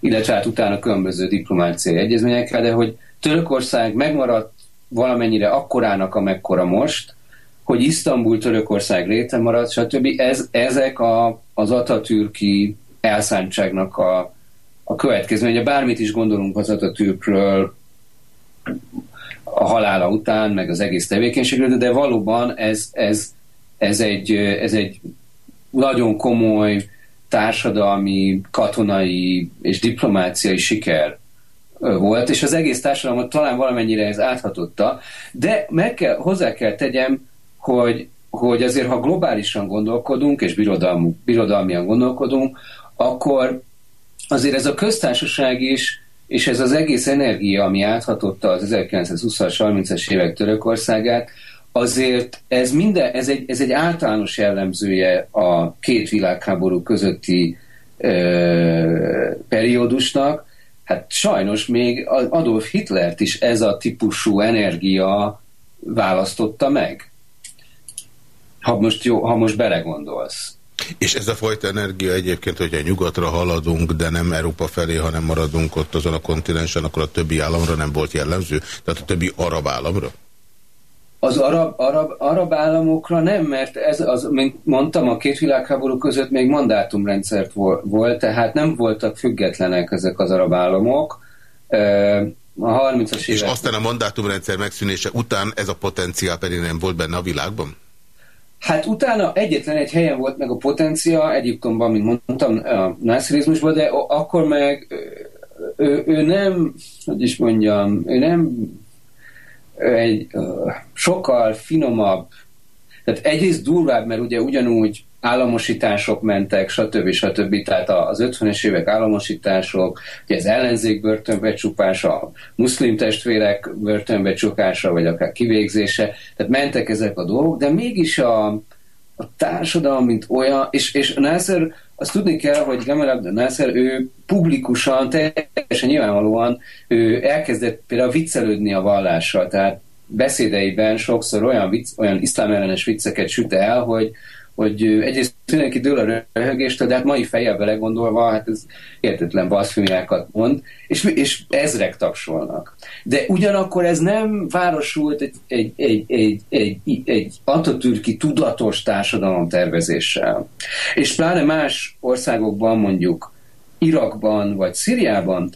Illetve hát utána különböző diplomáciai egyezményekkel, de hogy Törökország megmaradt valamennyire akkorának, amekkora most, hogy Isztambul Törökország réte maradt, stb. Ez, ezek a, az atatürki elszántságnak a, a következő. Ugye bármit is gondolunk az Atatürkről a halála után, meg az egész tevékenységről, de valóban ez, ez, ez egy, ez egy nagyon komoly társadalmi, katonai és diplomáciai siker volt, és az egész társadalmat talán valamennyire ez áthatotta, de meg kell, hozzá kell tegyem, hogy, hogy azért, ha globálisan gondolkodunk, és birodalmi, birodalmian gondolkodunk, akkor azért ez a köztársaság is, és ez az egész energia, ami áthatotta az 1920-as, 30-as évek Törökországát, azért ez, minden, ez, egy, ez egy általános jellemzője a két világháború közötti ö, periódusnak. Hát sajnos még Adolf Hitlert is ez a típusú energia választotta meg. Ha most, jó, ha most belegondolsz. És ez a fajta energia egyébként, hogyha nyugatra haladunk, de nem Európa felé, hanem maradunk ott azon a kontinensen, akkor a többi államra nem volt jellemző? Tehát a többi arab államra? Az arab, arab, arab államokra nem, mert ez, az, mint mondtam, a két világháború között még mandátumrendszert volt, tehát nem voltak függetlenek ezek az arab államok. A 30-as évek... És aztán a mandátumrendszer megszűnése után ez a potenciál pedig nem volt benne a világban? Hát utána egyetlen egy helyen volt meg a potencia, Egyiptomban, mint mondtam, a nászirizmusban, de akkor meg ő, ő nem, hogy is mondjam, ő nem egy sokkal finomabb, tehát egyrészt durvább, mert ugye ugyanúgy államosítások mentek, stb. stb. Tehát az 50-es évek államosítások, ugye az ellenzék börtönbe csupása, a muszlim testvérek börtönbe csupása, vagy akár kivégzése, tehát mentek ezek a dolgok, de mégis a, a társadalom, mint olyan, és, és Nasser, azt tudni kell, hogy Gamal Abdel Nasser, ő publikusan, teljesen nyilvánvalóan, ő elkezdett például viccelődni a vallással, tehát beszédeiben sokszor olyan, vicc, olyan iszlámellenes vicceket süt el, hogy, hogy egyrészt mindenki dől a röhögéstől, de hát mai fejjel belegondolva, hát ez értetlen baszfilmiákat mond, és, és ezrek tapsolnak. De ugyanakkor ez nem városult egy, egy, egy, egy, egy, egy atatürki tudatos társadalom tervezéssel. És pláne más országokban, mondjuk Irakban vagy Szíriában,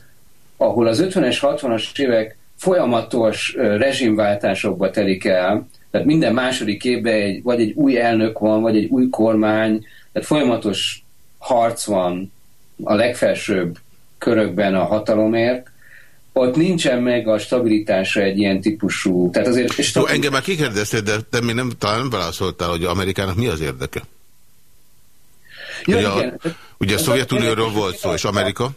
ahol az 50-es, 60-as évek folyamatos rezsimváltásokba telik el, tehát minden második évben egy, vagy egy új elnök van, vagy egy új kormány, tehát folyamatos harc van a legfelsőbb körökben a hatalomért, ott nincsen meg a stabilitása egy ilyen típusú... Tehát azért, és Jó, engem már kikérdeztél, de te még nem, talán nem válaszoltál, hogy Amerikának mi az érdeke? Ja, ugye, igen. A, ugye a Szovjetunióról volt szó, és Amerika?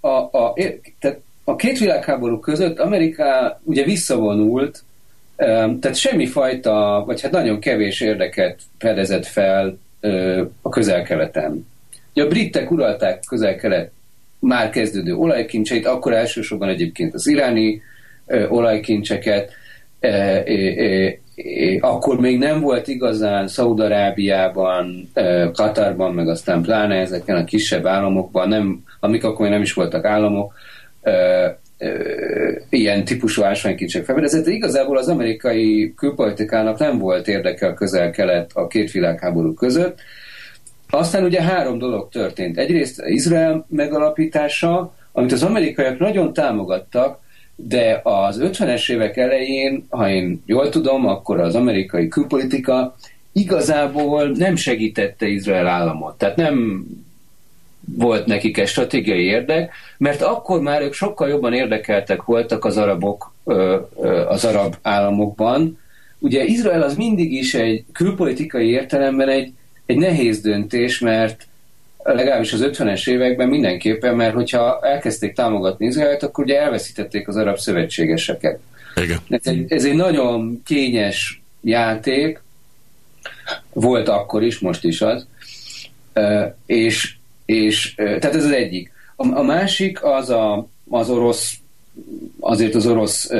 A, a, tehát a két világháború között Amerika ugye visszavonult, tehát semmifajta, vagy hát nagyon kevés érdeket fedezett fel a közel-keleten. A britek uralták közel-kelet már kezdődő olajkincseit, akkor elsősorban egyébként az iráni olajkincseket, akkor még nem volt igazán Szaudarábiában, Katarban, meg aztán pláne ezeken a kisebb államokban, nem, amik akkor nem is voltak államok, ilyen típusú ásványkincsek felfedezett, de igazából az amerikai külpolitikának nem volt érdeke a közel-kelet a két világháború között. Aztán ugye három dolog történt. Egyrészt Izrael megalapítása, amit az amerikaiak nagyon támogattak, de az 50-es évek elején, ha én jól tudom, akkor az amerikai külpolitika igazából nem segítette Izrael államot. Tehát nem volt nekik egy stratégiai érdek, mert akkor már ők sokkal jobban érdekeltek voltak az arabok, az arab államokban. Ugye Izrael az mindig is egy külpolitikai értelemben egy, egy nehéz döntés, mert legalábbis az 50-es években mindenképpen, mert hogyha elkezdték támogatni Izraelt, akkor ugye elveszítették az arab szövetségeseket. Igen. Ez, egy, ez egy nagyon kényes játék, volt akkor is, most is az, és, és tehát ez az egyik. A, a másik az a, az orosz azért az orosz ö,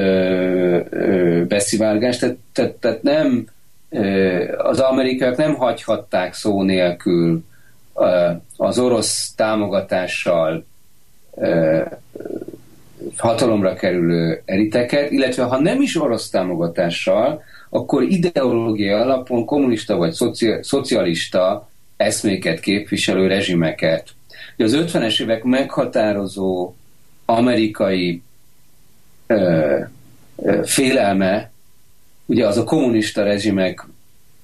ö, beszivárgás, tehát, tehát, tehát nem ö, az amerikaiak nem hagyhatták szó nélkül az orosz támogatással hatalomra kerülő eliteket, illetve ha nem is orosz támogatással, akkor ideológiai alapon kommunista vagy szocialista eszméket képviselő rezsimeket. Az 50-es évek meghatározó amerikai ö, ö, félelme, ugye az a kommunista rezsimek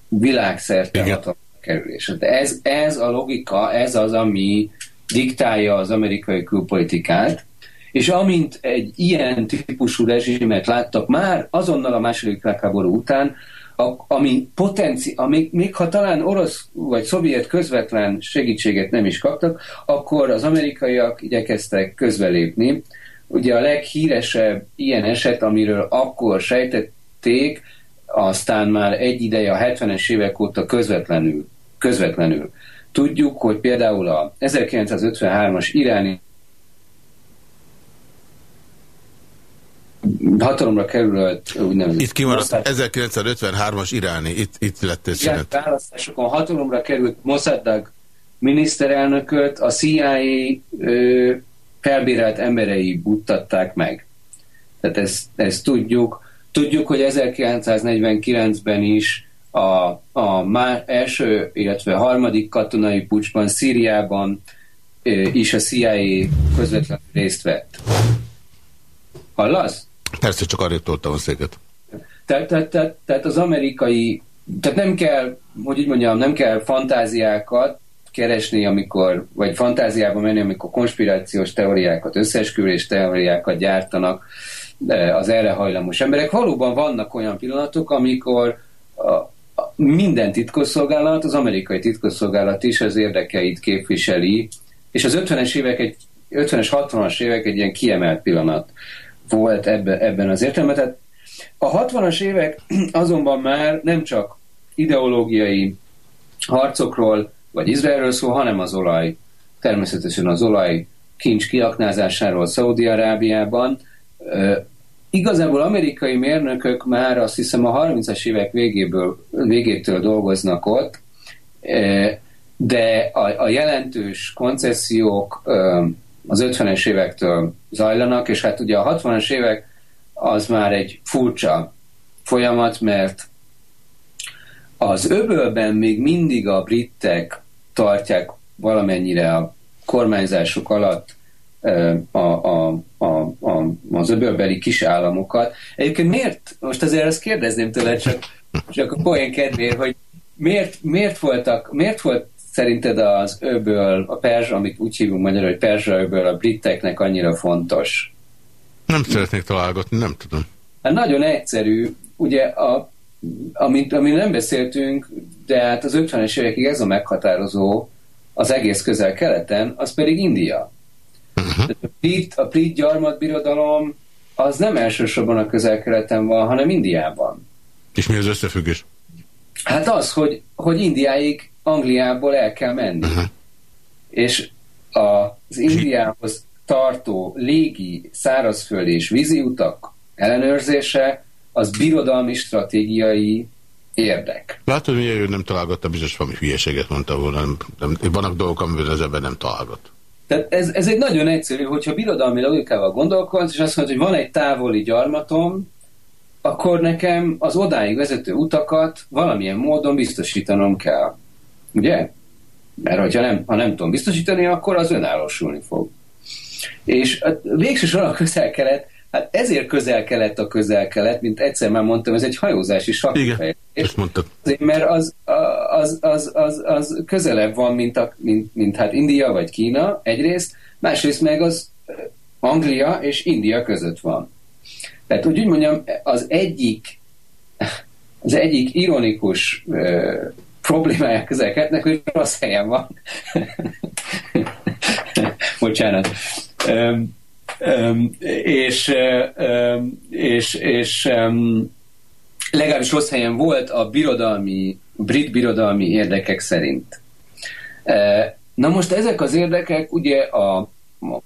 világszerte hatalom kerülés. De ez, ez a logika, ez az, ami diktálja az amerikai külpolitikát, és amint egy ilyen típusú rezsimet láttak már azonnal a második világháború után, a, ami potenci, még, még ha talán orosz vagy szovjet közvetlen segítséget nem is kaptak, akkor az amerikaiak igyekeztek közbelépni. Ugye a leghíresebb ilyen eset, amiről akkor sejtették, aztán már egy ideje a 70-es évek óta közvetlenül közvetlenül. Tudjuk, hogy például a 1953-as iráni hatalomra került úgynevezett... Itt kimaradt 1953-as iráni, itt, itt lett ez szünet. választásokon hatalomra került Mossadegh miniszterelnököt a CIA ö, felbérelt emberei buttatták meg. Tehát ezt, ezt tudjuk. Tudjuk, hogy 1949-ben is a, a már első, illetve harmadik katonai pucsban Szíriában is a CIA közvetlenül részt vett. Hallasz? Persze, csak arra toltam a széket. Tehát, tehát, tehát, tehát az amerikai, tehát nem kell, hogy így mondjam, nem kell fantáziákat keresni, amikor, vagy fantáziába menni, amikor konspirációs teóriákat, összeesküvés teóriákat gyártanak az erre hajlamos emberek. Valóban vannak olyan pillanatok, amikor minden titkosszolgálat, az amerikai titkosszolgálat is az érdekeit képviseli, és az 50-es évek, egy 50-es, 60-as évek egy ilyen kiemelt pillanat volt ebben, ebben az értelemben. Tehát a 60-as évek (clears throat) azonban már nem csak ideológiai harcokról, vagy Izraelről szól, hanem az olaj, természetesen az olaj kincs kiaknázásáról Szaudi-Arábiában, Igazából amerikai mérnökök már azt hiszem a 30-as évek végéből, végétől dolgoznak ott, de a, a jelentős koncesziók az 50-es évektől zajlanak, és hát ugye a 60-as évek az már egy furcsa folyamat, mert az öbölben még mindig a britek tartják valamennyire a kormányzásuk alatt a, a, a, a, az öbölbeli kis államokat. Egyébként miért, most azért ezt kérdezném tőled, csak, csak a poén kedvéért, hogy miért, miért, voltak, miért volt szerinted az öböl, a perzsa, amit úgy hívunk magyarul, hogy perzsa öböl a briteknek annyira fontos? Nem szeretnék találgatni, nem tudom. Hát nagyon egyszerű, ugye a, amit, amit nem beszéltünk, de hát az 50-es évekig ez a meghatározó az egész közel-keleten, az pedig India. Uh-huh. A brit, a brit gyarmatbirodalom az nem elsősorban a közel-keleten van, hanem Indiában. És mi az összefüggés? Hát az, hogy, hogy Indiáig Angliából el kell menni. Uh-huh. És az Indiához tartó légi, szárazföld és vízi utak ellenőrzése az birodalmi stratégiai érdek. Látod, hogy ő nem találgatta, biztos valami hülyeséget mondta volna. Nem, nem, vannak dolgok, amivel az ebben nem találgat. Tehát ez, ez egy nagyon egyszerű, hogyha birodalmi logikával gondolkodsz, és azt mondod, hogy van egy távoli gyarmatom, akkor nekem az odáig vezető utakat valamilyen módon biztosítanom kell. Ugye? Mert hogyha nem, ha nem tudom biztosítani, akkor az önállósulni fog. És a végső soron a közel-kelet, hát ezért közel-kelet a közel-kelet, mint egyszer már mondtam, ez egy hajózási sakkfej. ezt mondtad. Mert az, az, az, az, az közelebb van, mint, a, mint, mint hát India vagy Kína egyrészt, másrészt meg az Anglia és India között van. Tehát úgy, úgy mondjam, az egyik az egyik ironikus uh, problémája közelkednek, hogy rossz helyen van. Bocsánat. Um, um, és, um, és, és um, legalábbis rossz helyen volt a birodalmi, brit birodalmi érdekek szerint. Na most ezek az érdekek ugye a,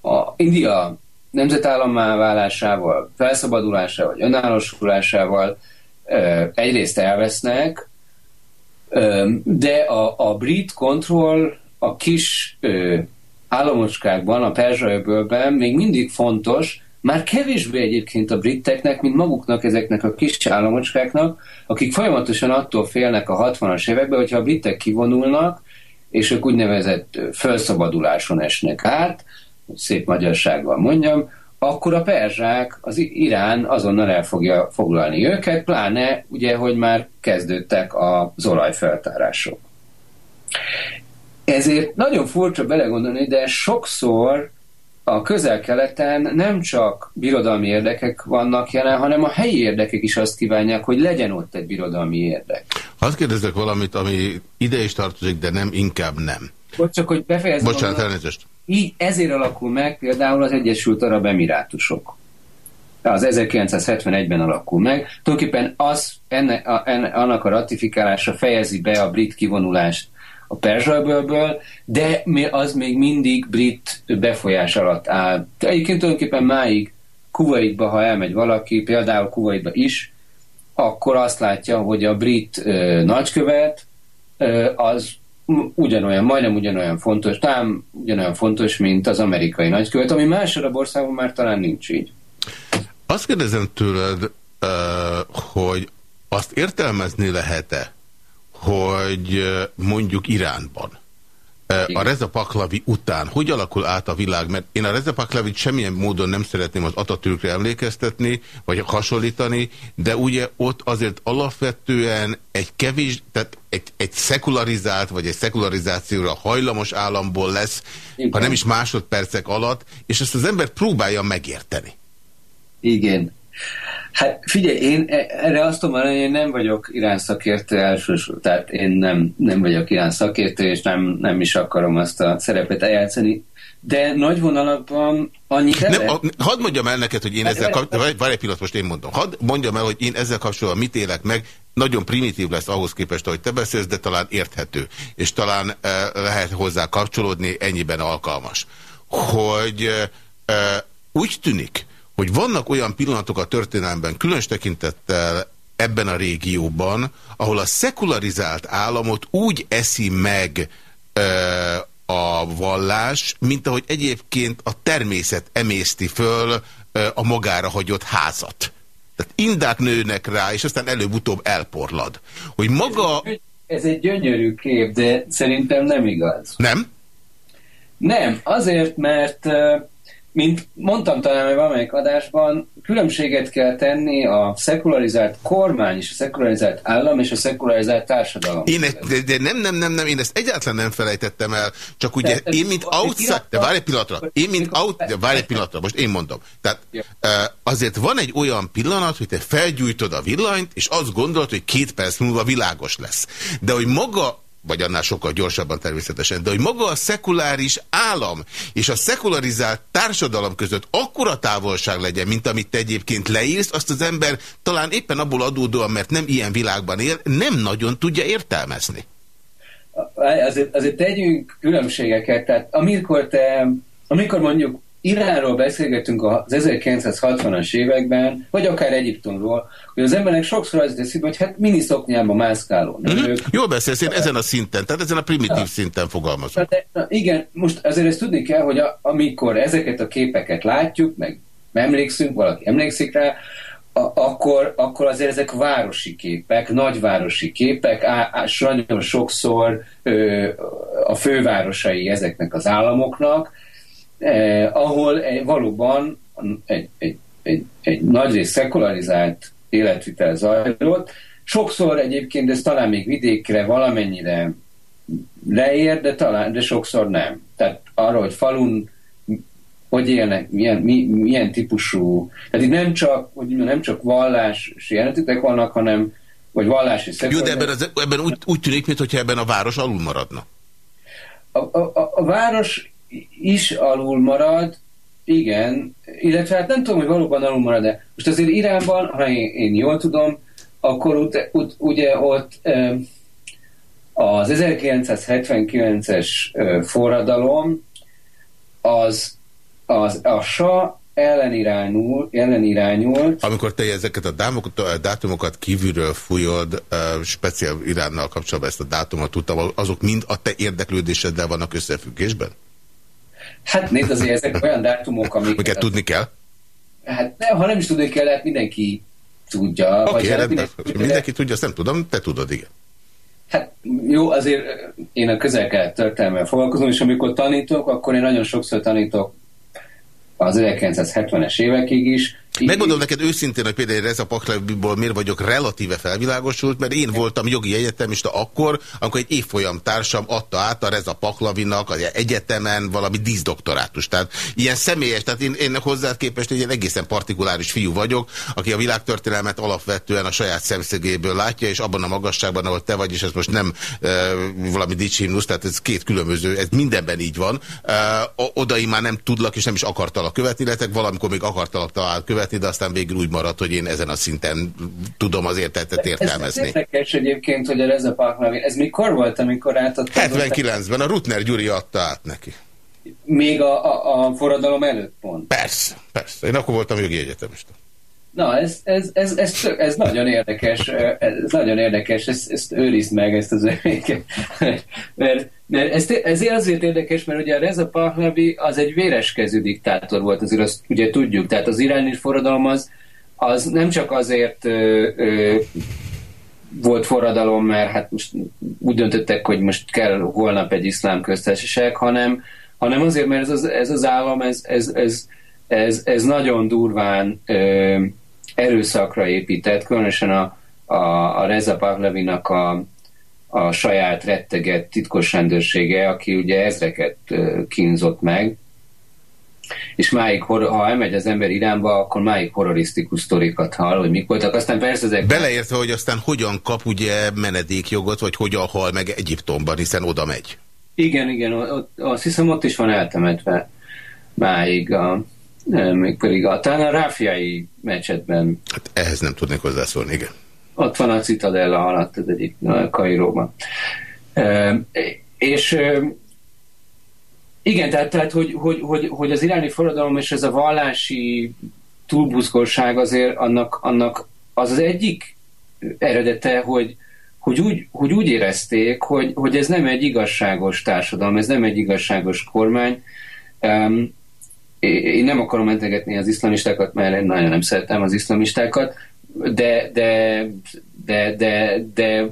a India nemzetállammá válásával, felszabadulásával, vagy önállósulásával egyrészt elvesznek, de a, a brit kontroll a kis államocskákban, a Perzsa-öbölben még mindig fontos, már kevésbé egyébként a briteknek, mint maguknak ezeknek a kis államocskáknak, akik folyamatosan attól félnek a 60-as években, hogyha a britek kivonulnak, és ők úgynevezett felszabaduláson esnek át, szép magyarsággal mondjam, akkor a perzsák, az Irán azonnal el fogja foglalni őket, pláne ugye, hogy már kezdődtek az olajfeltárások. Ezért nagyon furcsa belegondolni, de sokszor a közel-keleten nem csak birodalmi érdekek vannak jelen, hanem a helyi érdekek is azt kívánják, hogy legyen ott egy birodalmi érdek. Azt kérdezek valamit, ami ide is tartozik, de nem, inkább nem. Bocs, csak hogy befejezem. Bocsánat, elnézést. Így ezért alakul meg például az Egyesült Arab Emirátusok. Az 1971-ben alakul meg. Tulajdonképpen az, enne, a, enne, annak a ratifikálása fejezi be a brit kivonulást a Perzsajbőlből, de az még mindig brit befolyás alatt áll. Egyébként tulajdonképpen máig Kuwaitba, ha elmegy valaki, például Kuwaitba is, akkor azt látja, hogy a brit ö, nagykövet ö, az ugyanolyan, majdnem ugyanolyan fontos, talán ugyanolyan fontos, mint az amerikai nagykövet, ami más arab országban már talán nincs így. Azt kérdezem tőled, hogy azt értelmezni lehet-e, hogy mondjuk Iránban a Reza Paklavi után hogy alakul át a világ? Mert én a Reza Paklavit semmilyen módon nem szeretném az Atatürkre emlékeztetni, vagy hasonlítani, de ugye ott azért alapvetően egy kevés, tehát egy, egy szekularizált, vagy egy szekularizációra hajlamos államból lesz, Igen. ha nem is másodpercek alatt, és ezt az ember próbálja megérteni. Igen. Hát figyelj, én e- erre azt tudom mondani, hogy én nem vagyok Irán szakértő elsősorban, tehát én nem, nem vagyok Irán szakértő, és nem, nem is akarom azt a szerepet eljátszani, de nagy vonalakban annyit nem, a, Hadd mondjam el neked, hogy én ezzel kapcsolatban, várj. egy pillanat, most én mondom, hadd mondjam el, hogy én ezzel kapcsolatban mit élek meg, nagyon primitív lesz ahhoz képest, ahogy te beszélsz, de talán érthető, és talán e, lehet hozzá kapcsolódni, ennyiben alkalmas. Hogy e, úgy tűnik, hogy vannak olyan pillanatok a történelemben, különös tekintettel ebben a régióban, ahol a szekularizált államot úgy eszi meg ö, a vallás, mint ahogy egyébként a természet emészti föl ö, a magára hagyott házat. Tehát indák nőnek rá, és aztán előbb-utóbb elporlad. Hogy maga... Ez egy gyönyörű kép, de szerintem nem igaz. Nem? Nem, azért, mert mint mondtam talán valamelyik adásban, különbséget kell tenni a szekularizált kormány és a szekularizált állam és a szekularizált társadalom. Én e, de, de nem, nem, nem, nem, én ezt egyáltalán nem felejtettem el, csak ugye de, én, mint outside, de várj egy pillanatra, én, mint out, de várj egy pillanatra, most én mondom. Tehát azért van egy olyan pillanat, hogy te felgyújtod a villanyt, és azt gondolod, hogy két perc múlva világos lesz. De hogy maga vagy annál sokkal gyorsabban természetesen, de hogy maga a szekuláris állam és a szekularizált társadalom között akkora távolság legyen, mint amit te egyébként leírsz, azt az ember talán éppen abból adódóan, mert nem ilyen világban él, nem nagyon tudja értelmezni. Azért, azért tegyünk különbségeket, tehát amikor te, amikor mondjuk Iránról beszélgetünk az 1960-as években, vagy akár Egyiptomról, hogy az embernek sokszor az teszik, hogy hát miniszoknyába mászkáló. Mm -hmm. Jól beszélsz, én ezen a szinten, tehát ezen a primitív ja. szinten fogalmazom. De, na, igen, most azért ezt tudni kell, hogy a, amikor ezeket a képeket látjuk, meg emlékszünk, valaki emlékszik rá, a, akkor, akkor azért ezek városi képek, nagyvárosi képek, á, á, nagyon sokszor ö, a fővárosai ezeknek az államoknak, eh, ahol egy, valóban egy, egy, egy, egy nagyrészt szekularizált életvitel zajlott. Sokszor egyébként ez talán még vidékre valamennyire leér, de, talán, de sokszor nem. Tehát arra, hogy falun hogy élnek, milyen, mi, milyen típusú, tehát itt nem csak, hogy nem csak vallási jelentetek vannak, hanem vagy vallási Jó, de ebben, az, ebben úgy, úgy tűnik, mintha ebben a város alul maradna. A, a, a, a város is alul marad, igen, illetve hát nem tudom, hogy valóban alul marad-e. Most azért Iránban, ha én, én jól tudom, akkor ut, ut, ugye ott az 1979-es forradalom az az, a SA ellenirányul, ellenirányult. Amikor te ezeket a dátumokat, kívülről fújod, speciál Iránnal kapcsolatban ezt a dátumot tudtam, azok mind a te érdeklődéseddel vannak összefüggésben? Hát nézd, azért ezek olyan dátumok, amiket... Amiket tudni kell? Hát nem, ha nem is tudni kell, hát mindenki tudja. Oké, okay, hát mindenki, tudja, mindenki tudja, azt nem tudom, te tudod, igen. Hát jó, azért én a közel-kelet történelmel foglalkozom, és amikor tanítok, akkor én nagyon sokszor tanítok az 1970-es évekig is. Megmondom neked őszintén, hogy például Reza Pahlaviból miért vagyok relatíve felvilágosult, mert én voltam jogi egyetemista akkor, amikor egy évfolyam társam adta át a Reza Pahlavinak az egyetemen valami díszdoktorátus. Tehát ilyen személyes, tehát én, én hozzá képest egy egészen partikuláris fiú vagyok, aki a világtörténelmet alapvetően a saját szemszögéből látja, és abban a magasságban, ahol te vagy, és ez most nem e, valami dicsimnusz, tehát ez két különböző, ez mindenben így van. E, odaim már nem tudlak, és nem is akartalak követni, illetve valamikor még akartalak talán követni, követni, de aztán végül úgy maradt, hogy én ezen a szinten tudom az értetet értelmezni. Ez, ez érdekes egyébként, hogy a Reza Pahlavi, ez mikor volt, amikor átadta? 79-ben, a Rutner Gyuri adta át neki. Még a, a, a forradalom előtt pont? Persze, persze. Én akkor voltam jogi egyetemista. Na, ez, ez, ez, ez, ez nagyon érdekes, ez nagyon érdekes, ezt, ezt őrizd meg, ezt az övéket. (laughs) Mert, mert ez, ez azért érdekes, mert ugye a Reza Pahlavi az egy véreskezű diktátor volt, azért azt ugye tudjuk, tehát az iráni forradalom az, az nem csak azért ö, ö, volt forradalom, mert hát most úgy döntöttek, hogy most kell holnap egy iszlám köztársaság, hanem, hanem azért, mert ez az, ez az állam, ez, ez, ez, ez, ez nagyon durván ö, erőszakra épített, különösen a, a, a Reza Pahlavinak a, a saját retteget titkos rendőrsége, aki ugye ezreket kínzott meg, és máig, ha elmegy az ember Iránba, akkor máig horrorisztikus sztorikat hall, hogy mik voltak. Aztán persze ezek... Beleértve, hogy aztán hogyan kap ugye menedékjogot, vagy hogyan hal meg Egyiptomban, hiszen oda megy. Igen, igen, ott, azt hiszem ott is van eltemetve máig a, még pedig a, talán a ráfiai meccsetben. Hát ehhez nem tudnék hozzászólni, igen. Ott van a Citadella alatt, ez egyik Kairóban. E, és igen, tehát, tehát hogy, hogy, hogy, hogy az iráni forradalom és ez a vallási túlbuzgolság azért annak, annak az az egyik eredete, hogy, hogy úgy, hogy úgy érezték, hogy, hogy ez nem egy igazságos társadalom, ez nem egy igazságos kormány, én nem akarom mentegetni az iszlamistákat, mert én nagyon nem szeretem az iszlamistákat, de, de, de, de, de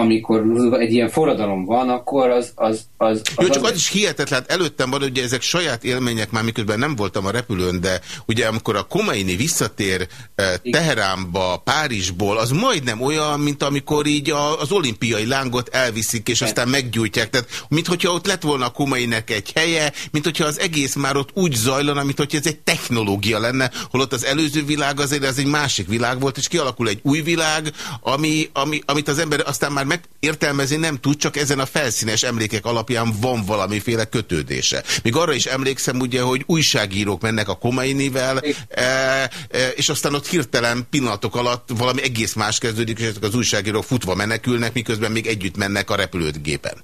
amikor egy ilyen forradalom van, akkor az... az, az, az Jó, csak az, az is hihetetlen, előttem van, ugye ezek saját élmények, már miközben nem voltam a repülőn, de ugye amikor a Komeini visszatér eh, Teheránba, Párizsból, az majdnem olyan, mint amikor így a, az olimpiai lángot elviszik, és aztán meggyújtják. Tehát, mint hogyha ott lett volna a Komeinek egy helye, mint hogyha az egész már ott úgy zajlana, mint hogyha ez egy technológia lenne, holott az előző világ azért ez egy másik világ volt, és kialakul egy új világ, ami, ami, amit az ember aztán aztán már megértelmezni nem tud, csak ezen a felszínes emlékek alapján van valamiféle kötődése. Még arra is emlékszem ugye, hogy újságírók mennek a Komainivel, e, e, és aztán ott hirtelen pillanatok alatt valami egész más kezdődik, és ezek az újságírók futva menekülnek, miközben még együtt mennek a repülőgépen.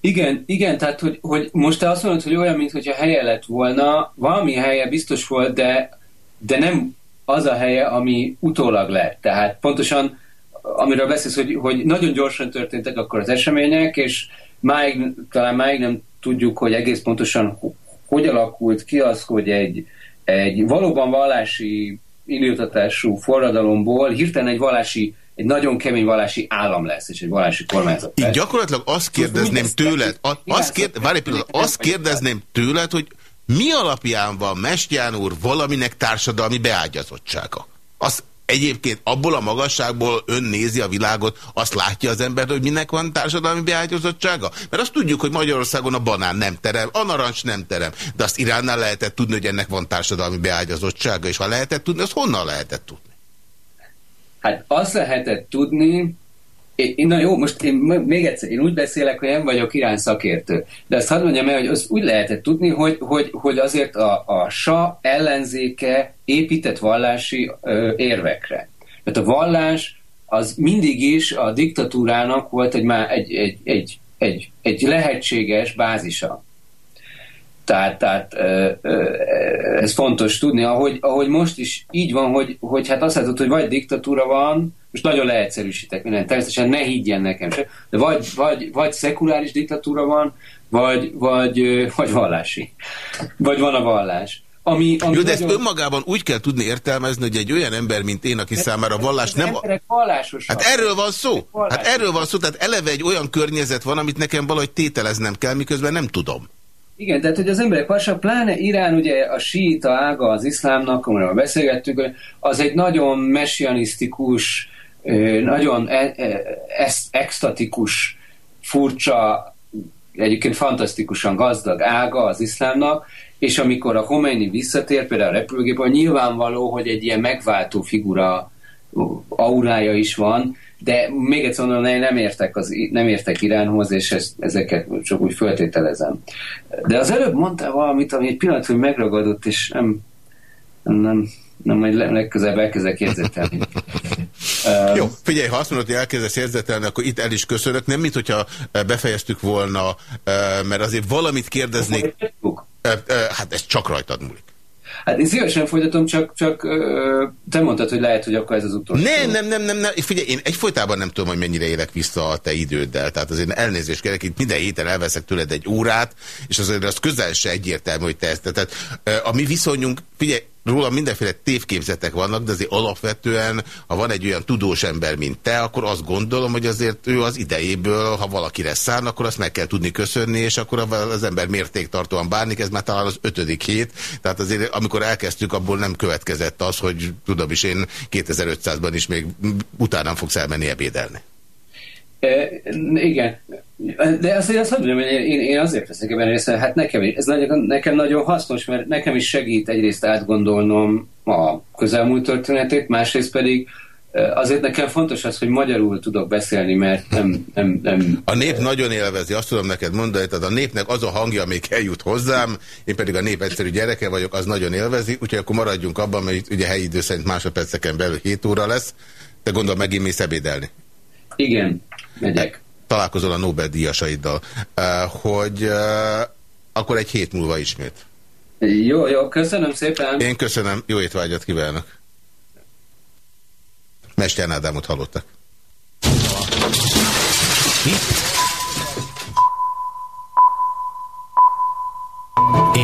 Igen, igen, tehát hogy, hogy most te azt mondod, hogy olyan, mintha helye lett volna, valami helye biztos volt, de, de nem az a helye, ami utólag lett. Tehát pontosan, amiről beszélsz, hogy, hogy nagyon gyorsan történtek akkor az események, és máig, talán máig nem tudjuk, hogy egész pontosan hogy alakult ki az, hogy egy, egy valóban vallási indítatású forradalomból hirtelen egy vallási egy nagyon kemény vallási állam lesz, és egy vallási kormányzat lesz. Így gyakorlatilag azt kérdezném tőled, azt, kérd, várj, pillanat, azt kérdezném tőled, hogy mi alapján van Mestján úr valaminek társadalmi beágyazottsága? Azt egyébként abból a magasságból ön nézi a világot, azt látja az ember, hogy minek van társadalmi beágyazottsága? Mert azt tudjuk, hogy Magyarországon a banán nem terem, a narancs nem terem, de azt Iránnál lehetett tudni, hogy ennek van társadalmi beágyazottsága, és ha lehetett tudni, azt honnan lehetett tudni? Hát azt lehetett tudni, én, na jó, most én még egyszer, én úgy beszélek, hogy nem vagyok irán szakértő, de azt hadd mondjam el, hogy az úgy lehetett tudni, hogy, hogy, hogy azért a, a SA ellenzéke épített vallási ö, érvekre. Tehát a vallás az mindig is a diktatúrának volt egy, egy, egy, egy, egy, egy lehetséges bázisa. Tehát, tehát ez fontos tudni, ahogy, ahogy most is így van, hogy, hogy hát azt látod, hogy vagy diktatúra van, most nagyon leegyszerűsítek mindent, természetesen ne higgyen nekem se, de vagy, vagy, vagy szekuláris diktatúra van, vagy, vagy, vagy vallási. Vagy van a vallás. Ami, ami Jó, de ezt nagyon... önmagában úgy kell tudni értelmezni, hogy egy olyan ember, mint én, aki számára a vallás nem... Hát erről van szó. Hát erről van szó, tehát eleve egy olyan környezet van, amit nekem valahogy tételeznem kell, miközben nem tudom. Igen, tehát hogy az emberek varsa, pláne Irán, ugye a síita ága az iszlámnak, amiről beszélgettünk, az egy nagyon messianisztikus, nagyon e, e, extatikus, furcsa, egyébként fantasztikusan gazdag ága az iszlámnak, és amikor a Khomeini visszatér, például a repülőgépben, nyilvánvaló, hogy egy ilyen megváltó figura aurája is van, de még egyszer mondom, nem értek, az, nem értek Iránhoz, és ezt, ezeket csak úgy föltételezem. De az előbb mondta valamit, ami egy pillanat, hogy megragadott, és nem, nem, nem majd legközelebb elkezdek érzetelni. (laughs) Jó, figyelj, ha azt mondod, hogy elkezdesz érzetelni, akkor itt el is köszönök. Nem, mint hogyha befejeztük volna, mert azért valamit kérdeznék. Hát ez csak rajtad múlik. Hát én szívesen folytatom, csak, csak te mondtad, hogy lehet, hogy akkor ez az utolsó. Nem, nem, nem, nem, nem. Figyelj, én egyfolytában nem tudom, hogy mennyire élek vissza a te időddel. Tehát azért elnézést kérek, itt minden héten elveszek tőled egy órát, és azért az közel se egyértelmű, hogy te ezt. Tehát a mi viszonyunk, figyelj, róla mindenféle tévképzetek vannak, de azért alapvetően, ha van egy olyan tudós ember, mint te, akkor azt gondolom, hogy azért ő az idejéből, ha valakire szán, akkor azt meg kell tudni köszönni, és akkor az ember mértéktartóan bánik, ez már talán az ötödik hét, tehát azért amikor elkezdtük, abból nem következett az, hogy tudom is én 2500-ban is még utánam fogsz elmenni ebédelni. E, igen, de azért azt mondom, hogy én, én azért veszek ebben részt, hát nekem, ez nagyon, nekem nagyon hasznos, mert nekem is segít egyrészt átgondolnom a közelmúlt történetét, másrészt pedig azért nekem fontos az, hogy magyarul tudok beszélni, mert nem... nem, nem a nép nagyon élvezi, azt tudom neked mondani, tehát a népnek az a hangja, amelyik eljut hozzám, én pedig a nép egyszerű gyereke vagyok, az nagyon élvezi, úgyhogy akkor maradjunk abban, mert ugye helyi idő szerint másodperceken belül 7 óra lesz, de gondolom megint mész ebédelni. Igen, megyek. Találkozol a Nobel-díjasaiddal, hogy akkor egy hét múlva ismét. Jó, jó, köszönöm szépen. Én köszönöm, jó étvágyat kívánok. Mester Ádámot hallottak.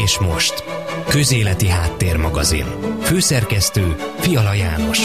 És most, Közéleti Háttérmagazin. Főszerkesztő Fiala János.